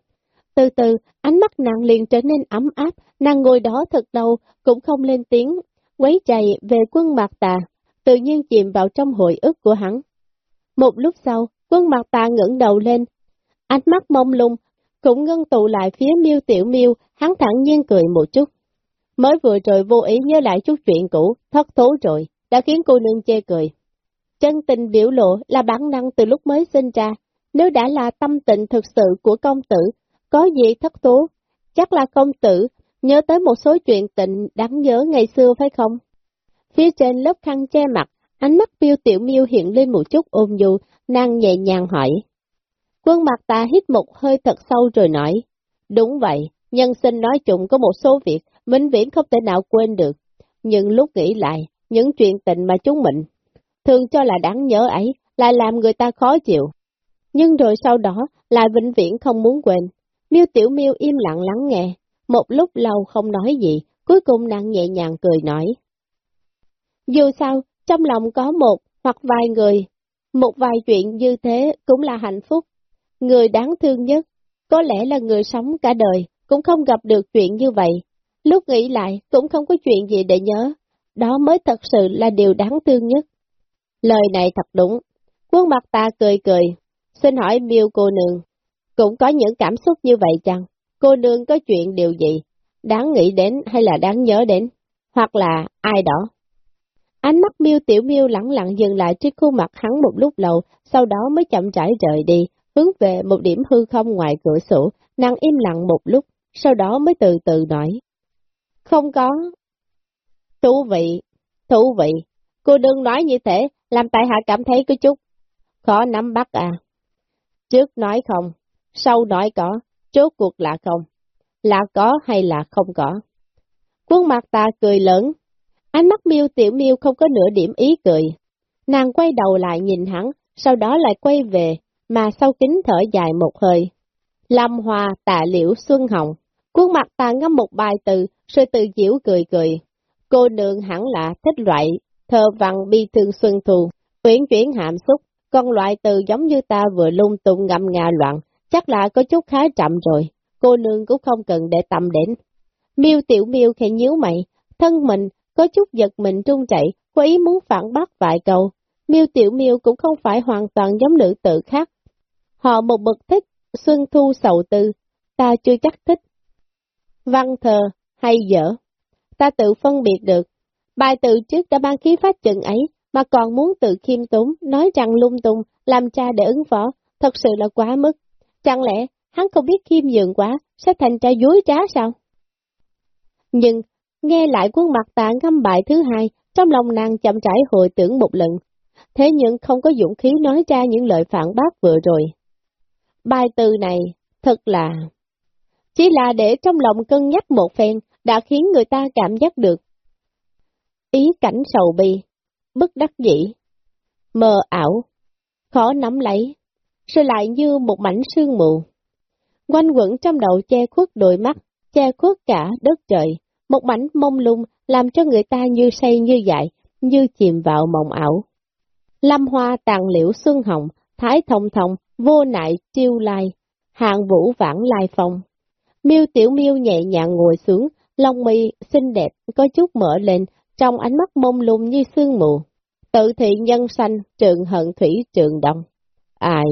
Từ từ, ánh mắt nàng liền trở nên ấm áp, nàng ngồi đó thật lâu, cũng không lên tiếng, quấy chạy về quân mạc tà, tự nhiên chìm vào trong hồi ức của hắn. Một lúc sau, quân mạc tà ngẩng đầu lên, ánh mắt mông lung, cũng ngân tụ lại phía miêu tiểu miêu, hắn thẳng nhiên cười một chút. Mới vừa rồi vô ý nhớ lại chút chuyện cũ, thất thố rồi, đã khiến cô nương chê cười. Chân tình biểu lộ là bản năng từ lúc mới sinh ra, nếu đã là tâm tình thực sự của công tử, có gì thất tú chắc là công tử nhớ tới một số chuyện tình đáng nhớ ngày xưa phải không? Phía trên lớp khăn che mặt, ánh mắt tiêu Tiểu Miêu hiện lên một chút ôm nhu, nàng nhẹ nhàng hỏi. Quân mặt ta hít một hơi thật sâu rồi nói, đúng vậy, nhân sinh nói chung có một số việc Minh Viễn không thể nào quên được, nhưng lúc nghĩ lại, những chuyện tình mà chúng mình thường cho là đáng nhớ ấy, lại làm người ta khó chịu. Nhưng rồi sau đó, lại vĩnh viễn không muốn quên. Miêu Tiểu Miêu im lặng lắng nghe, một lúc lâu không nói gì, cuối cùng nàng nhẹ nhàng cười nói. Dù sao, trong lòng có một hoặc vài người, một vài chuyện như thế cũng là hạnh phúc. Người đáng thương nhất, có lẽ là người sống cả đời, cũng không gặp được chuyện như vậy. Lúc nghĩ lại, cũng không có chuyện gì để nhớ. Đó mới thật sự là điều đáng thương nhất. Lời này thật đúng. Quân mặt ta cười cười. Xin hỏi miêu cô nương, cũng có những cảm xúc như vậy chăng? Cô nương có chuyện điều gì? Đáng nghĩ đến hay là đáng nhớ đến? Hoặc là ai đó? Ánh mắt miêu tiểu miêu lặng lặng dừng lại trên khuôn mặt hắn một lúc lâu, sau đó mới chậm rãi rời đi, hướng về một điểm hư không ngoài cửa sổ, nàng im lặng một lúc, sau đó mới từ từ nói. Không có. Thú vị, thú vị, cô đừng nói như thế, làm tại hạ cảm thấy có chút khó nắm bắt à. Trước nói không, sau nói có, chốt cuộc là không, là có hay là không có. Quân mặt ta cười lớn, ánh mắt miêu tiểu miêu không có nửa điểm ý cười. Nàng quay đầu lại nhìn hắn, sau đó lại quay về, mà sau kính thở dài một hơi. Lâm Hoa tạ liễu Xuân Hồng, khuôn mặt ta ngâm một bài từ, rồi tự diễu cười cười. Cô nương hẳn là thích loại, thơ văn bi thương xuân thù, uyển chuyển hàm xúc, con loại từ giống như ta vừa lung tung ngâm ngà loạn, chắc là có chút khá chậm rồi, cô nương cũng không cần để tâm đến. Miêu tiểu miêu khẽ nhíu mày, thân mình có chút giật mình trung chạy, có ý muốn phản bác vài câu. Miêu tiểu miêu cũng không phải hoàn toàn giống nữ tự khác. Họ một bậc thích, xuân thu sầu tư, ta chưa chắc thích. Văn thờ hay dở, ta tự phân biệt được. Bài tự trước đã ban khí phát chừng ấy, mà còn muốn tự khiêm tốn, nói rằng lung tung, làm cha để ứng phó, thật sự là quá mức. Chẳng lẽ hắn không biết khiêm nhường quá, sẽ thành cha dối trá sao? Nhưng, nghe lại quân mặt tạ ngâm bài thứ hai, trong lòng nàng chậm trải hồi tưởng một lần. Thế nhưng không có dũng khí nói ra những lời phản bác vừa rồi. Bài từ này, thật là... Chỉ là để trong lòng cân nhắc một phen, đã khiến người ta cảm giác được. Ý cảnh sầu bi, bất đắc dĩ, mờ ảo, khó nắm lấy, rồi lại như một mảnh sương mù. Quanh quẩn trong đầu che khuất đôi mắt, che khuất cả đất trời, một mảnh mông lung làm cho người ta như say như dại, như chìm vào mộng ảo. Lâm hoa tàn liễu xuân hồng, thái thông thông, vô nại chiêu lai, hạng vũ vãng lai phong. Miêu tiểu miêu nhẹ nhàng ngồi xuống, lông mi xinh đẹp có chút mở lên, trong ánh mắt mông lung như sương mù. Tự thị nhân sanh, trường hận thủy trường đông. Ai?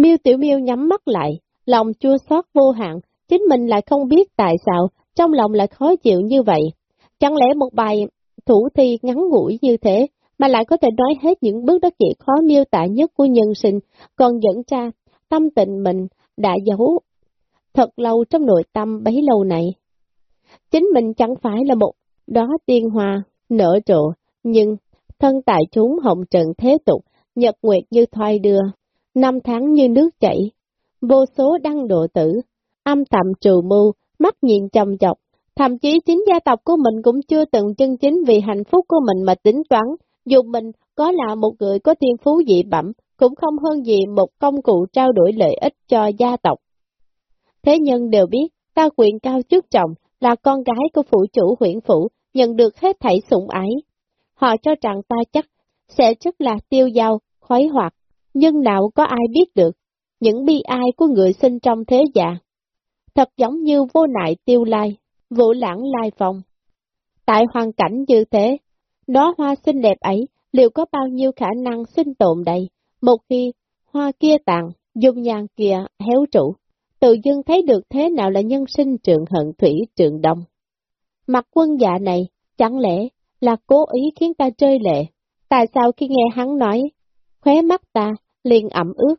Miêu Tiểu Miêu nhắm mắt lại, lòng chua xót vô hạn, chính mình lại không biết tại sao, trong lòng lại khó chịu như vậy. Chẳng lẽ một bài thủ thi ngắn ngủi như thế, mà lại có thể nói hết những bước đất chỉ khó miêu tả nhất của nhân sinh, còn dẫn ra tâm tình mình đã giấu thật lâu trong nội tâm bấy lâu này. Chính mình chẳng phải là một đó tiên hoa, nở rộ, nhưng thân tại chúng hồng trần thế tục, nhật nguyệt như thoai đưa, năm tháng như nước chảy, vô số đăng độ tử, âm thầm trù mưu, mắt nhìn chồng chọc, thậm chí chính gia tộc của mình cũng chưa từng chân chính vì hạnh phúc của mình mà tính toán, dù mình có là một người có thiên phú dị bẩm, cũng không hơn gì một công cụ trao đổi lợi ích cho gia tộc. Thế nhân đều biết, ta quyền cao chức trọng, là con gái của phủ chủ huyện phủ, nhận được hết thảy sủng ái. Họ cho rằng ta chắc sẽ rất là tiêu dao, khoái hoạt, nhưng nào có ai biết được những bi ai của người sinh trong thế già. Thật giống như vô nại tiêu lai, vũ lãng lai phong. Tại hoàn cảnh như thế, đó hoa xinh đẹp ấy liệu có bao nhiêu khả năng sinh tồn đây, một khi hoa kia tàn, dung nhan kia héo trụ, tự dưng thấy được thế nào là nhân sinh trường hận thủy trường đông. Mặt quân dạ này, chẳng lẽ là cố ý khiến ta chơi lệ? Tại sao khi nghe hắn nói, khóe mắt ta liền ẩm ướt,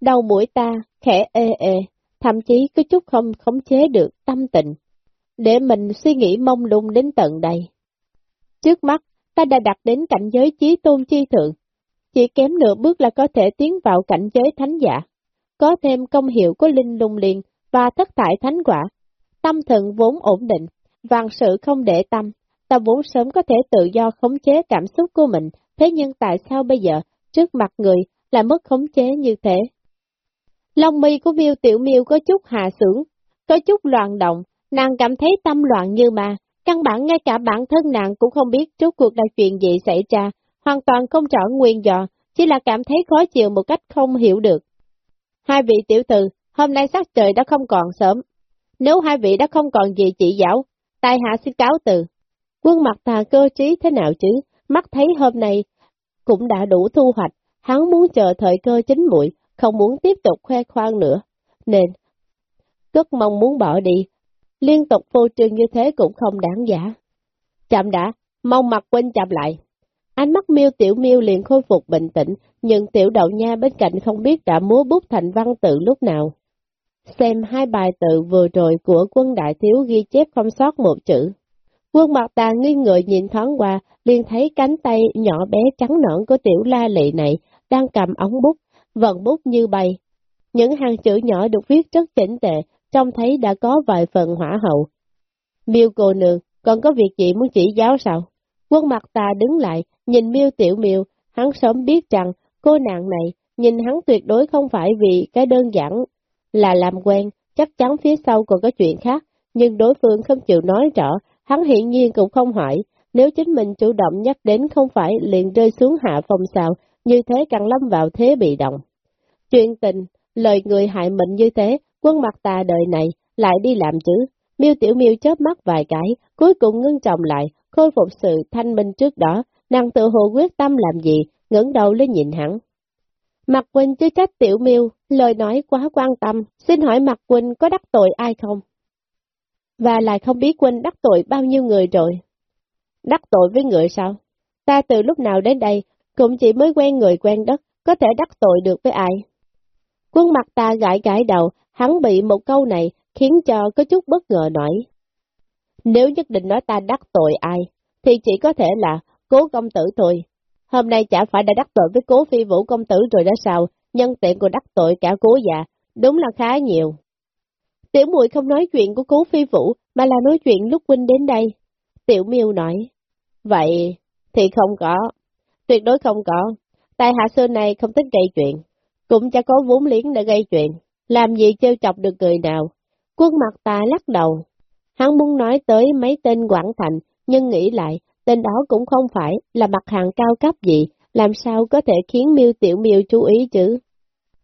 đầu mũi ta khẽ ê ê, thậm chí có chút không khống chế được tâm tình, để mình suy nghĩ mông lung đến tận đây. Trước mắt, ta đã đặt đến cảnh giới trí tôn chi thượng, chỉ kém nửa bước là có thể tiến vào cảnh giới thánh giả, có thêm công hiệu của linh lung liền và thất thải thánh quả, tâm thần vốn ổn định, vàng sự không để tâm, ta vốn sớm có thể tự do khống chế cảm xúc của mình, thế nhưng tại sao bây giờ, trước mặt người, lại mất khống chế như thế? Lòng mi của miêu tiểu miêu có chút hạ sưởng, có chút loạn động, nàng cảm thấy tâm loạn như mà, căn bản ngay cả bản thân nàng cũng không biết trước cuộc là chuyện gì xảy ra, hoàn toàn không rõ nguyên do, chỉ là cảm thấy khó chịu một cách không hiểu được. Hai vị tiểu thư, hôm nay sắc trời đã không còn sớm. Nếu hai vị đã không còn gì chỉ giáo, tài hạ xin cáo từ. Quân mặt tà cơ trí thế nào chứ, mắt thấy hôm nay cũng đã đủ thu hoạch, hắn muốn chờ thời cơ chính muội, không muốn tiếp tục khoe khoang nữa, nên rất mong muốn bỏ đi, liên tục vô trương như thế cũng không đáng giả. Chậm đã, mong mặt quên chậm lại. Ánh mắt miêu tiểu miêu liền khôi phục bình tĩnh, nhưng tiểu đậu nha bên cạnh không biết đã múa bút thành văn tự lúc nào. Xem hai bài tự vừa rồi của quân đại thiếu ghi chép không sót một chữ. Quân mặt ta nghi người nhìn thoáng qua, liền thấy cánh tay nhỏ bé trắng nõn của tiểu la lị này đang cầm ống bút, vận bút như bay. Những hàng chữ nhỏ được viết rất chỉnh tệ, trông thấy đã có vài phần hỏa hậu. Miêu cô nương, còn có việc gì muốn chỉ giáo sao? Quân mặt ta đứng lại, nhìn miêu tiểu miêu, hắn sớm biết rằng cô nàng này, nhìn hắn tuyệt đối không phải vì cái đơn giản là làm quen, chắc chắn phía sau còn có chuyện khác, nhưng đối phương không chịu nói rõ, hắn hiện nhiên cũng không hỏi, nếu chính mình chủ động nhắc đến không phải liền rơi xuống hạ phong sao, như thế càng lâm vào thế bị động. Chuyện tình, lời người hại mình như thế, quân mặt tà đời này lại đi làm chứ. Miêu Tiểu Miêu chớp mắt vài cái, cuối cùng ngưng trọng lại, khôi phục sự thanh minh trước đó, nàng tự hồ quyết tâm làm gì, ngẩng đầu lên nhìn hắn. Mặt Quỳnh chứ trách Tiểu Miêu, lời nói quá quan tâm, xin hỏi Mặt Quỳnh có đắc tội ai không? Và lại không biết Quỳnh đắc tội bao nhiêu người rồi. Đắc tội với người sao? Ta từ lúc nào đến đây, cũng chỉ mới quen người quen đất, có thể đắc tội được với ai? Quân mặt ta gãi gãi đầu, hắn bị một câu này khiến cho có chút bất ngờ nổi. Nếu nhất định nói ta đắc tội ai, thì chỉ có thể là cố công tử thôi. Hôm nay chả phải đã đắc tội với cố phi vũ công tử rồi đó sao, nhân tiện còn đắc tội cả cố già, đúng là khá nhiều. Tiểu muội không nói chuyện của cố phi vũ, mà là nói chuyện lúc huynh đến đây. Tiểu miêu nói, vậy thì không có, tuyệt đối không có. Tài hạ xưa này không thích gây chuyện, cũng chả có vốn liếng để gây chuyện, làm gì trêu chọc được người nào. Quân mặt ta lắc đầu, hắn muốn nói tới mấy tên Quảng Thành, nhưng nghĩ lại, tên đó cũng không phải là mặt hàng cao cấp gì, làm sao có thể khiến miêu tiểu miêu chú ý chứ.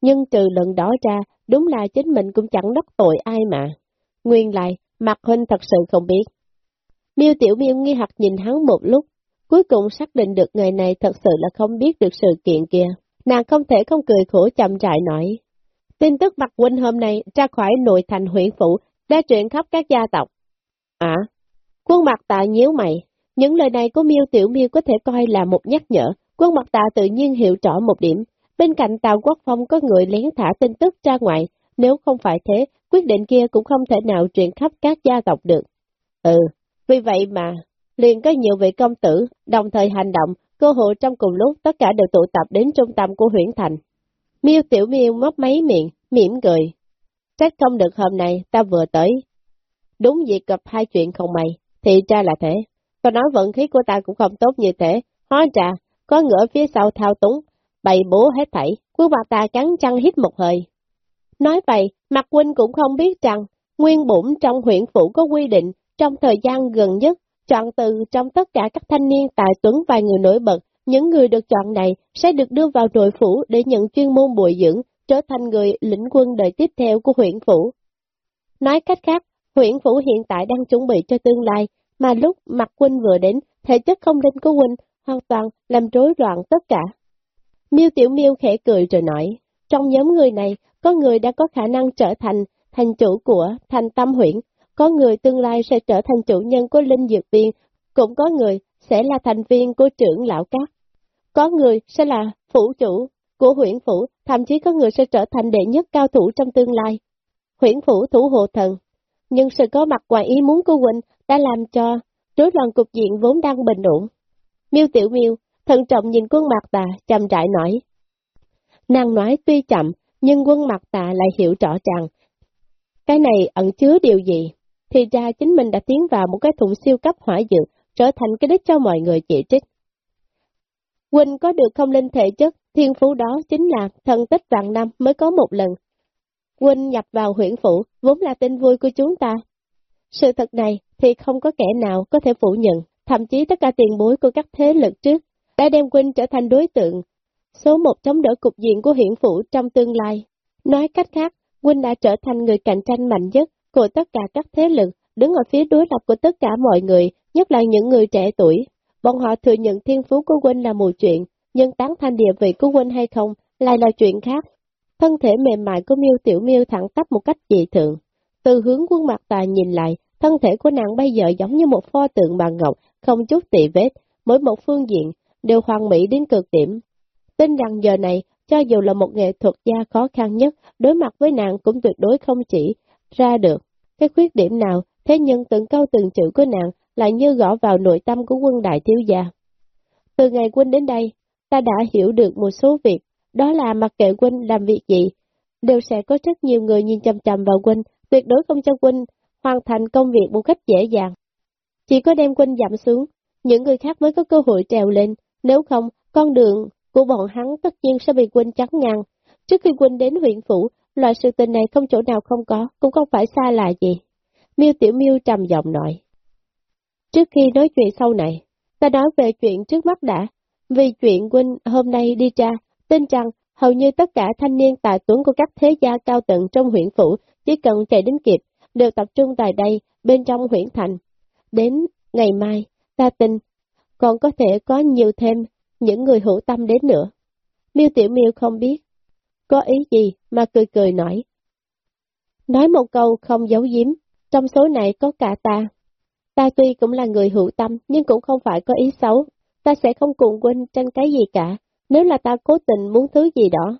Nhưng trừ lần đó ra, đúng là chính mình cũng chẳng đắc tội ai mà. Nguyên lại, Mạc huynh thật sự không biết. Miêu tiểu miêu nghi hoặc nhìn hắn một lúc, cuối cùng xác định được người này thật sự là không biết được sự kiện kia. Nàng không thể không cười khổ chậm trại nói. Tin tức Mạc huynh hôm nay ra khỏi nội thành huyện phủ đã truyền khắp các gia tộc. À, quân mặt tạ nhíu mày, những lời này của miêu Tiểu miêu có thể coi là một nhắc nhở, quân mặt tạ tự nhiên hiểu rõ một điểm. Bên cạnh Tào Quốc Phong có người lén thả tin tức ra ngoài, nếu không phải thế, quyết định kia cũng không thể nào truyền khắp các gia tộc được. Ừ, vì vậy mà, liền có nhiều vị công tử, đồng thời hành động, cơ hội trong cùng lúc tất cả đều tụ tập đến trung tâm của huyện thành. Miêu Tiểu Miêu móc máy miệng, mỉm cười. Trách không được hôm nay, ta vừa tới. Đúng việc gặp hai chuyện không may, thì ra là thế. Tôi nói vận khí của ta cũng không tốt như thế. Hóa ra, có ngựa phía sau thao túng, bày bố hết thảy, quân bà ta cắn răng hít một hơi. Nói vậy, mặt quynh cũng không biết rằng, nguyên bổn trong huyện phủ có quy định, trong thời gian gần nhất, chọn từ trong tất cả các thanh niên tài tuấn vài người nổi bật, những người được chọn này sẽ được đưa vào nội phủ để nhận chuyên môn bồi dưỡng, trở thành người lĩnh quân đời tiếp theo của huyện phủ. Nói cách khác, huyện phủ hiện tại đang chuẩn bị cho tương lai, mà lúc mặt huynh vừa đến, thể chất không linh của huynh hoàn toàn làm rối loạn tất cả. Miêu Tiểu Miêu khẽ cười rồi nói, trong nhóm người này, có người đã có khả năng trở thành thành chủ của thành tâm huyện, có người tương lai sẽ trở thành chủ nhân của linh dược viên, cũng có người sẽ là thành viên của trưởng lão các, Có người sẽ là phủ chủ của huyện phủ, thậm chí có người sẽ trở thành đệ nhất cao thủ trong tương lai. Huyện phủ thủ hộ thần, nhưng sự có mặt ngoài ý muốn của Quỳnh đã làm cho rối loạn cục diện vốn đang bình ổn. Miêu Tiểu Miêu, thận trọng nhìn quân mặt tà, chậm rãi nói. Nàng nói tuy chậm, nhưng quân mặt tà lại hiểu rõ ràng cái này ẩn chứa điều gì, thì ra chính mình đã tiến vào một cái thùng siêu cấp hỏa dược, trở thành cái đích cho mọi người chỉ trích. Quỳnh có được không linh thể chất, thiên phú đó chính là thần tích vạn năm mới có một lần. Quỳnh nhập vào huyện phủ, vốn là tin vui của chúng ta. Sự thật này thì không có kẻ nào có thể phủ nhận, thậm chí tất cả tiền bối của các thế lực trước đã đem Quynh trở thành đối tượng, số một chống đỡ cục diện của hiển phủ trong tương lai. Nói cách khác, Quynh đã trở thành người cạnh tranh mạnh nhất của tất cả các thế lực, đứng ở phía đối lập của tất cả mọi người, nhất là những người trẻ tuổi. Bọn họ thừa nhận thiên phú của Quynh là một chuyện, nhưng tán thanh địa vị của Quynh hay không lại là chuyện khác. Thân thể mềm mại của miêu tiểu miêu thẳng tắp một cách dị thường. Từ hướng quân mặt tà nhìn lại, thân thể của nàng bây giờ giống như một pho tượng bằng ngọc, không chút tỳ vết, mỗi một phương diện đều hoàn mỹ đến cực điểm. Tin rằng giờ này, cho dù là một nghệ thuật gia khó khăn nhất, đối mặt với nàng cũng tuyệt đối không chỉ ra được cái khuyết điểm nào, thế nhưng từng câu từng chữ của nàng lại như gõ vào nội tâm của quân đại thiếu gia. Từ ngày quân đến đây, ta đã hiểu được một số việc, đó là mặc kệ quân làm việc gì, đều sẽ có rất nhiều người nhìn chằm chằm vào quân, tuyệt đối không cho quân hoàn thành công việc một cách dễ dàng. Chỉ có đem quân giảm xuống, những người khác mới có cơ hội trèo lên, nếu không, con đường của bọn hắn tất nhiên sẽ bị quân chắn ngang. Trước khi quân đến huyện phủ, Loại sự tình này không chỗ nào không có, cũng không phải xa lạ gì. Miêu Tiểu Miêu trầm giọng nói. Trước khi nói chuyện sau này, ta nói về chuyện trước mắt đã. Vì chuyện huynh hôm nay đi ra, tin rằng hầu như tất cả thanh niên tài tuấn của các thế gia cao tầng trong huyện phủ chỉ cần chạy đến kịp, đều tập trung tại đây, bên trong huyện thành. Đến ngày mai, ta tin, còn có thể có nhiều thêm những người hữu tâm đến nữa. Miêu Tiểu Miêu không biết, có ý gì mà cười cười nói. Nói một câu không giấu giếm, trong số này có cả ta. Ta tuy cũng là người hữu tâm, nhưng cũng không phải có ý xấu. Ta sẽ không cùng huynh tranh cái gì cả, nếu là ta cố tình muốn thứ gì đó.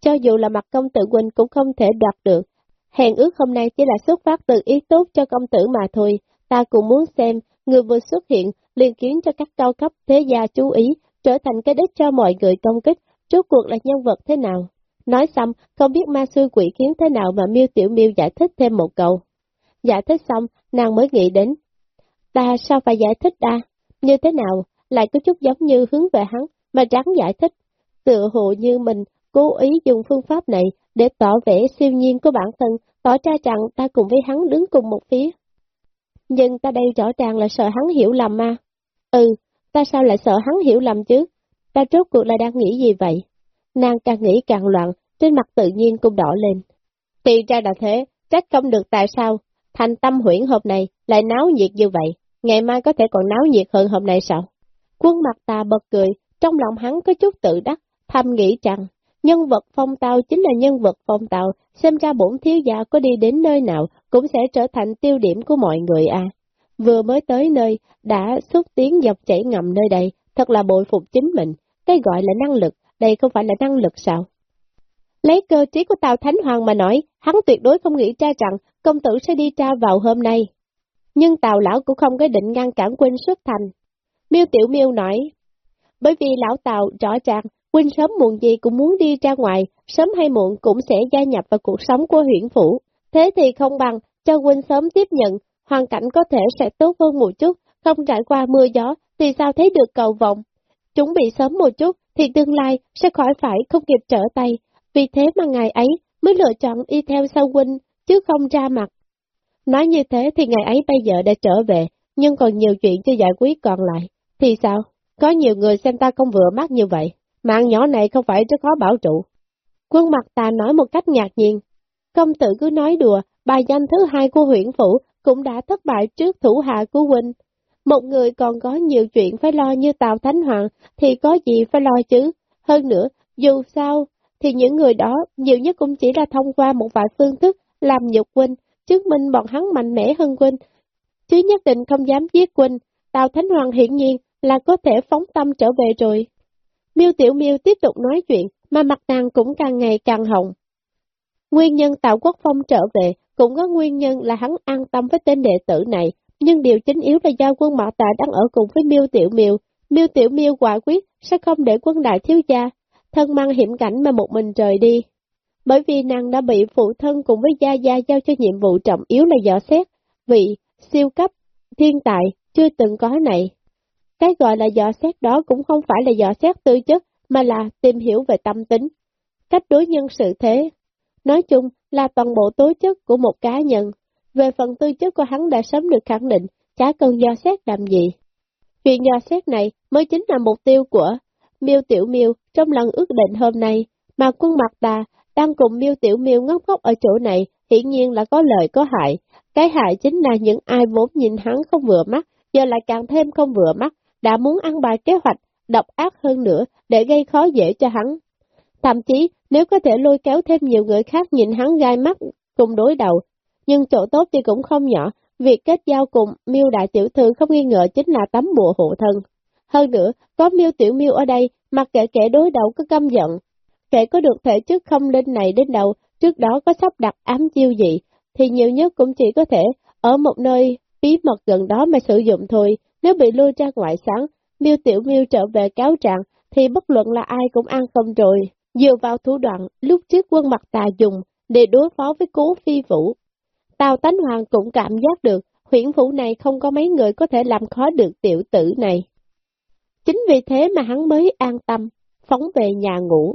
Cho dù là mặt công tử huynh cũng không thể đoạt được. Hẹn ước hôm nay chỉ là xuất phát từ ý tốt cho công tử mà thôi. Ta cũng muốn xem, người vừa xuất hiện liền khiến cho các cao cấp thế gia chú ý, trở thành cái đích cho mọi người công kích, rốt cuộc là nhân vật thế nào. Nói xong, không biết ma sư quỷ kiến thế nào mà miêu tiểu miêu giải thích thêm một câu. Giải thích xong, nàng mới nghĩ đến. Ta sao phải giải thích đa? Như thế nào? Lại có chút giống như hướng về hắn, mà rắn giải thích. Tựa hồ như mình cố ý dùng phương pháp này để tỏ vẻ siêu nhiên của bản thân, tỏ ra rằng ta cùng với hắn đứng cùng một phía. Nhưng ta đây rõ ràng là sợ hắn hiểu lầm mà. Ừ, ta sao lại sợ hắn hiểu lầm chứ? Ta rốt cuộc là đang nghĩ gì vậy? Nàng càng nghĩ càng loạn, trên mặt tự nhiên cũng đỏ lên. Thì ra là thế, trách không được tại sao, thành tâm huyển hộp này lại náo nhiệt như vậy, ngày mai có thể còn náo nhiệt hơn hôm nay sao? Quân mặt tà bật cười, trong lòng hắn có chút tự đắc, thầm nghĩ rằng, nhân vật phong tao chính là nhân vật phong tao, xem ra bổn thiếu gia có đi đến nơi nào cũng sẽ trở thành tiêu điểm của mọi người à. Vừa mới tới nơi, đã xuất tiến dọc chảy ngầm nơi đây, thật là bội phục chính mình, cái gọi là năng lực, đây không phải là năng lực sao? Lấy cơ trí của Tào Thánh Hoàng mà nói, hắn tuyệt đối không nghĩ ra rằng công tử sẽ đi tra vào hôm nay. Nhưng Tào Lão cũng không có định ngăn cản Quynh xuất thành. Miêu Tiểu Miêu nói, bởi vì Lão Tào rõ ràng, Quynh sớm muộn gì cũng muốn đi ra ngoài, sớm hay muộn cũng sẽ gia nhập vào cuộc sống của huyện phủ. Thế thì không bằng, cho Quynh sớm tiếp nhận, hoàn cảnh có thể sẽ tốt hơn một chút, không trải qua mưa gió, thì sao thấy được cầu vọng. Chuẩn bị sớm một chút, thì tương lai sẽ khỏi phải không kịp trở tay, vì thế mà ngày ấy mới lựa chọn y theo sau huynh, chứ không ra mặt. Nói như thế thì ngày ấy bây giờ đã trở về, nhưng còn nhiều chuyện chưa giải quyết còn lại. Thì sao? Có nhiều người xem ta không vừa mắt như vậy, mạng nhỏ này không phải rất khó bảo trụ. Quân mặt ta nói một cách ngạc nhiên. Công tử cứ nói đùa, bài danh thứ hai của huyện phủ cũng đã thất bại trước thủ hạ của huynh. Một người còn có nhiều chuyện phải lo như Tào Thánh Hoàng thì có gì phải lo chứ. Hơn nữa, dù sao, thì những người đó nhiều nhất cũng chỉ là thông qua một vài phương thức làm nhục huynh, chứng minh bọn hắn mạnh mẽ hơn huynh, chứ nhất định không dám giết huynh. Tào Thánh Hoàng hiển nhiên là có thể phóng tâm trở về rồi. Miêu Tiểu Miêu tiếp tục nói chuyện, mà mặt nàng cũng càng ngày càng hồng. Nguyên nhân Tào Quốc Phong trở về cũng có nguyên nhân là hắn an tâm với tên đệ tử này, nhưng điều chính yếu là do quân mạo Tạ đang ở cùng với Miêu Tiểu Miêu. Miêu Tiểu Miêu quả quyết sẽ không để quân đại thiếu gia thân mang hiểm cảnh mà một mình rời đi. Bởi vì nàng đã bị phụ thân cùng với Gia Gia giao cho nhiệm vụ trọng yếu là dò xét, vị siêu cấp, thiên tài, chưa từng có này. Cái gọi là dò xét đó cũng không phải là dò xét tư chất, mà là tìm hiểu về tâm tính, cách đối nhân sự thế. Nói chung là toàn bộ tố chất của một cá nhân. Về phần tư chất của hắn đã sớm được khẳng định, chả cần do xét làm gì. Chuyện do xét này mới chính là mục tiêu của Miêu Tiểu Miêu trong lần ước định hôm nay, mà quân mặt ta đang cùng Miêu Tiểu Miêu ngốc ngốc ở chỗ này, hiển nhiên là có lợi có hại. Cái hại chính là những ai vốn nhìn hắn không vừa mắt, giờ lại càng thêm không vừa mắt, đã muốn ăn bài kế hoạch, độc ác hơn nữa, để gây khó dễ cho hắn. Thậm chí, nếu có thể lôi kéo thêm nhiều người khác nhìn hắn gai mắt cùng đối đầu, nhưng chỗ tốt thì cũng không nhỏ, việc kết giao cùng miêu đại tiểu thư không nghi ngờ chính là tấm bùa hộ thân. Hơn nữa, có miêu tiểu miêu ở đây, mặc kệ kẻ đối đầu có căm giận. Kẻ có được thể chất không lên này đến đầu, trước đó có sắp đặt ám chiêu gì, thì nhiều nhất cũng chỉ có thể ở một nơi bí mật gần đó mà sử dụng thôi. Nếu bị lôi ra ngoại sáng, miêu tiểu miêu trở về cáo trạng, thì bất luận là ai cũng ăn không rồi. Dựa vào thủ đoạn lúc trước quân mặt tà dùng để đối phó với cố phi vũ. Tào Tánh Hoàng cũng cảm giác được, huyện phủ này không có mấy người có thể làm khó được tiểu tử này. Chính vì thế mà hắn mới an tâm, phóng về nhà ngủ.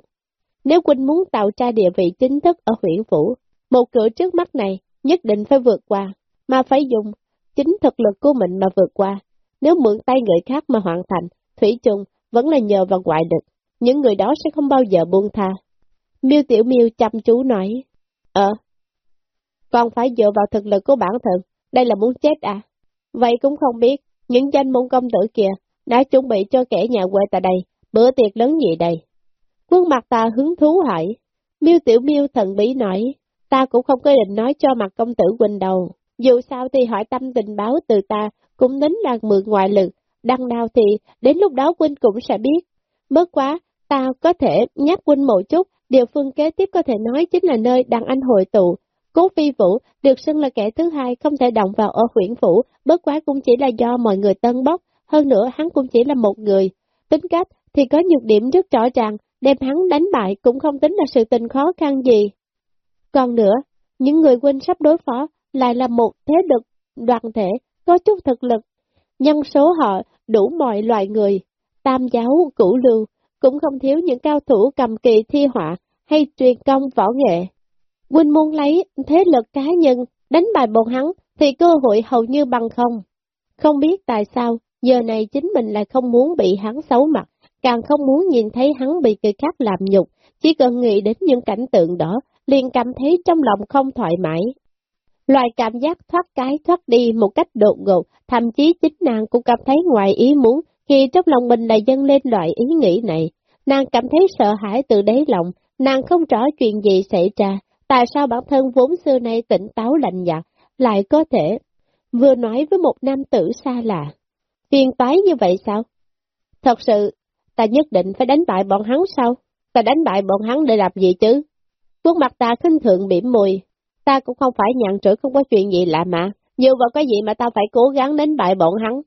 Nếu Quynh muốn tạo ra địa vị chính thức ở huyện phủ, một cửa trước mắt này nhất định phải vượt qua, mà phải dùng chính thực lực của mình mà vượt qua. Nếu mượn tay người khác mà hoàn thành, Thủy chung vẫn là nhờ vào ngoại lực, những người đó sẽ không bao giờ buông tha. Miêu Tiểu Miêu chăm chú nói, Ờ, còn phải dựa vào thực lực của bản thân, đây là muốn chết à? Vậy cũng không biết, những danh môn công tử kia đã chuẩn bị cho kẻ nhà quê tại đây, bữa tiệc lớn gì đây? Quân mặt ta hứng thú hỏi, miêu tiểu miêu thần bí nói, ta cũng không có định nói cho mặt công tử quỳnh đầu. Dù sao thì hỏi tâm tình báo từ ta, cũng nín là mượn ngoại lực, đăng nào thì đến lúc đó quỳnh cũng sẽ biết. Bớt quá, ta có thể nhắc huynh một chút, địa phương kế tiếp có thể nói chính là nơi đàn anh hội tụ. Cố phi vũ được xưng là kẻ thứ hai không thể động vào ở huyện phủ, bớt quá cũng chỉ là do mọi người tân bốc, hơn nữa hắn cũng chỉ là một người. Tính cách thì có nhược điểm rất rõ ràng, đem hắn đánh bại cũng không tính là sự tình khó khăn gì. Còn nữa, những người huynh sắp đối phó lại là một thế lực đoàn thể có chút thực lực. Nhân số họ đủ mọi loại người, tam giáo, cửu lưu, cũng không thiếu những cao thủ cầm kỳ thi họa hay truyền công võ nghệ. Quynh muốn lấy thế lực cá nhân đánh bại bọn hắn thì cơ hội hầu như bằng không. Không biết tại sao, Giờ này chính mình lại không muốn bị hắn xấu mặt, càng không muốn nhìn thấy hắn bị người khác làm nhục, chỉ cần nghĩ đến những cảnh tượng đó, liền cảm thấy trong lòng không thoải mái. Loài cảm giác thoát cái thoát đi một cách đột ngột, thậm chí chính nàng cũng cảm thấy ngoài ý muốn khi trong lòng mình lại dâng lên loại ý nghĩ này, nàng cảm thấy sợ hãi từ đáy lòng, nàng không rõ chuyện gì xảy ra, tại sao bản thân vốn xưa nay tỉnh táo lạnh nhạt, lại có thể vừa nói với một nam tử xa lạ. Phiền toái như vậy sao? Thật sự, ta nhất định phải đánh bại bọn hắn sao? Ta đánh bại bọn hắn để làm gì chứ? Khuôn mặt ta khinh thường bỉm mùi, ta cũng không phải nhàn trở không có chuyện gì lạ mà, nhiều vào cái gì mà ta phải cố gắng đánh bại bọn hắn.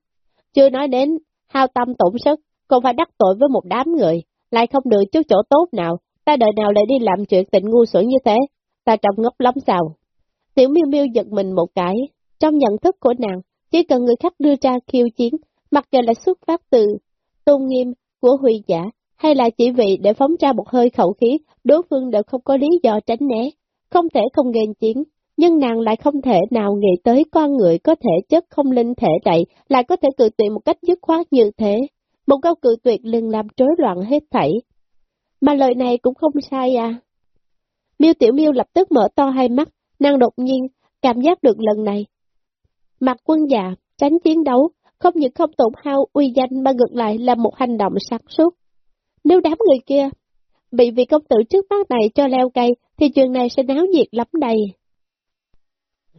Chưa nói đến, hao tâm tổn sức, còn phải đắc tội với một đám người, lại không được chút chỗ tốt nào, ta đợi nào lại đi làm chuyện tình ngu xuẩn như thế, ta trông ngốc lắm sao? Tiểu miêu miêu giật mình một cái, trong nhận thức của nàng, chỉ cần người khác đưa ra khiêu chiến, mặc dù là xuất phát từ tôn nghiêm của huy giả, hay là chỉ vì để phóng ra một hơi khẩu khí, đối phương đều không có lý do tránh né, không thể không ghen chiến, nhưng nàng lại không thể nào nghĩ tới con người có thể chất không linh thể đậy, lại có thể cự tuyệt một cách dứt khoát như thế. Một câu cự tuyệt liền làm rối loạn hết thảy. Mà lời này cũng không sai à. Miêu Tiểu Miêu lập tức mở to hai mắt, nàng đột nhiên cảm giác được lần này. Mặt quân già, tránh chiến đấu, không những không tổn hao uy danh mà ngược lại là một hành động sáng suốt. Nếu đám người kia bị vị công tử trước mắt này cho leo cây, thì chuyện này sẽ náo nhiệt lắm đầy.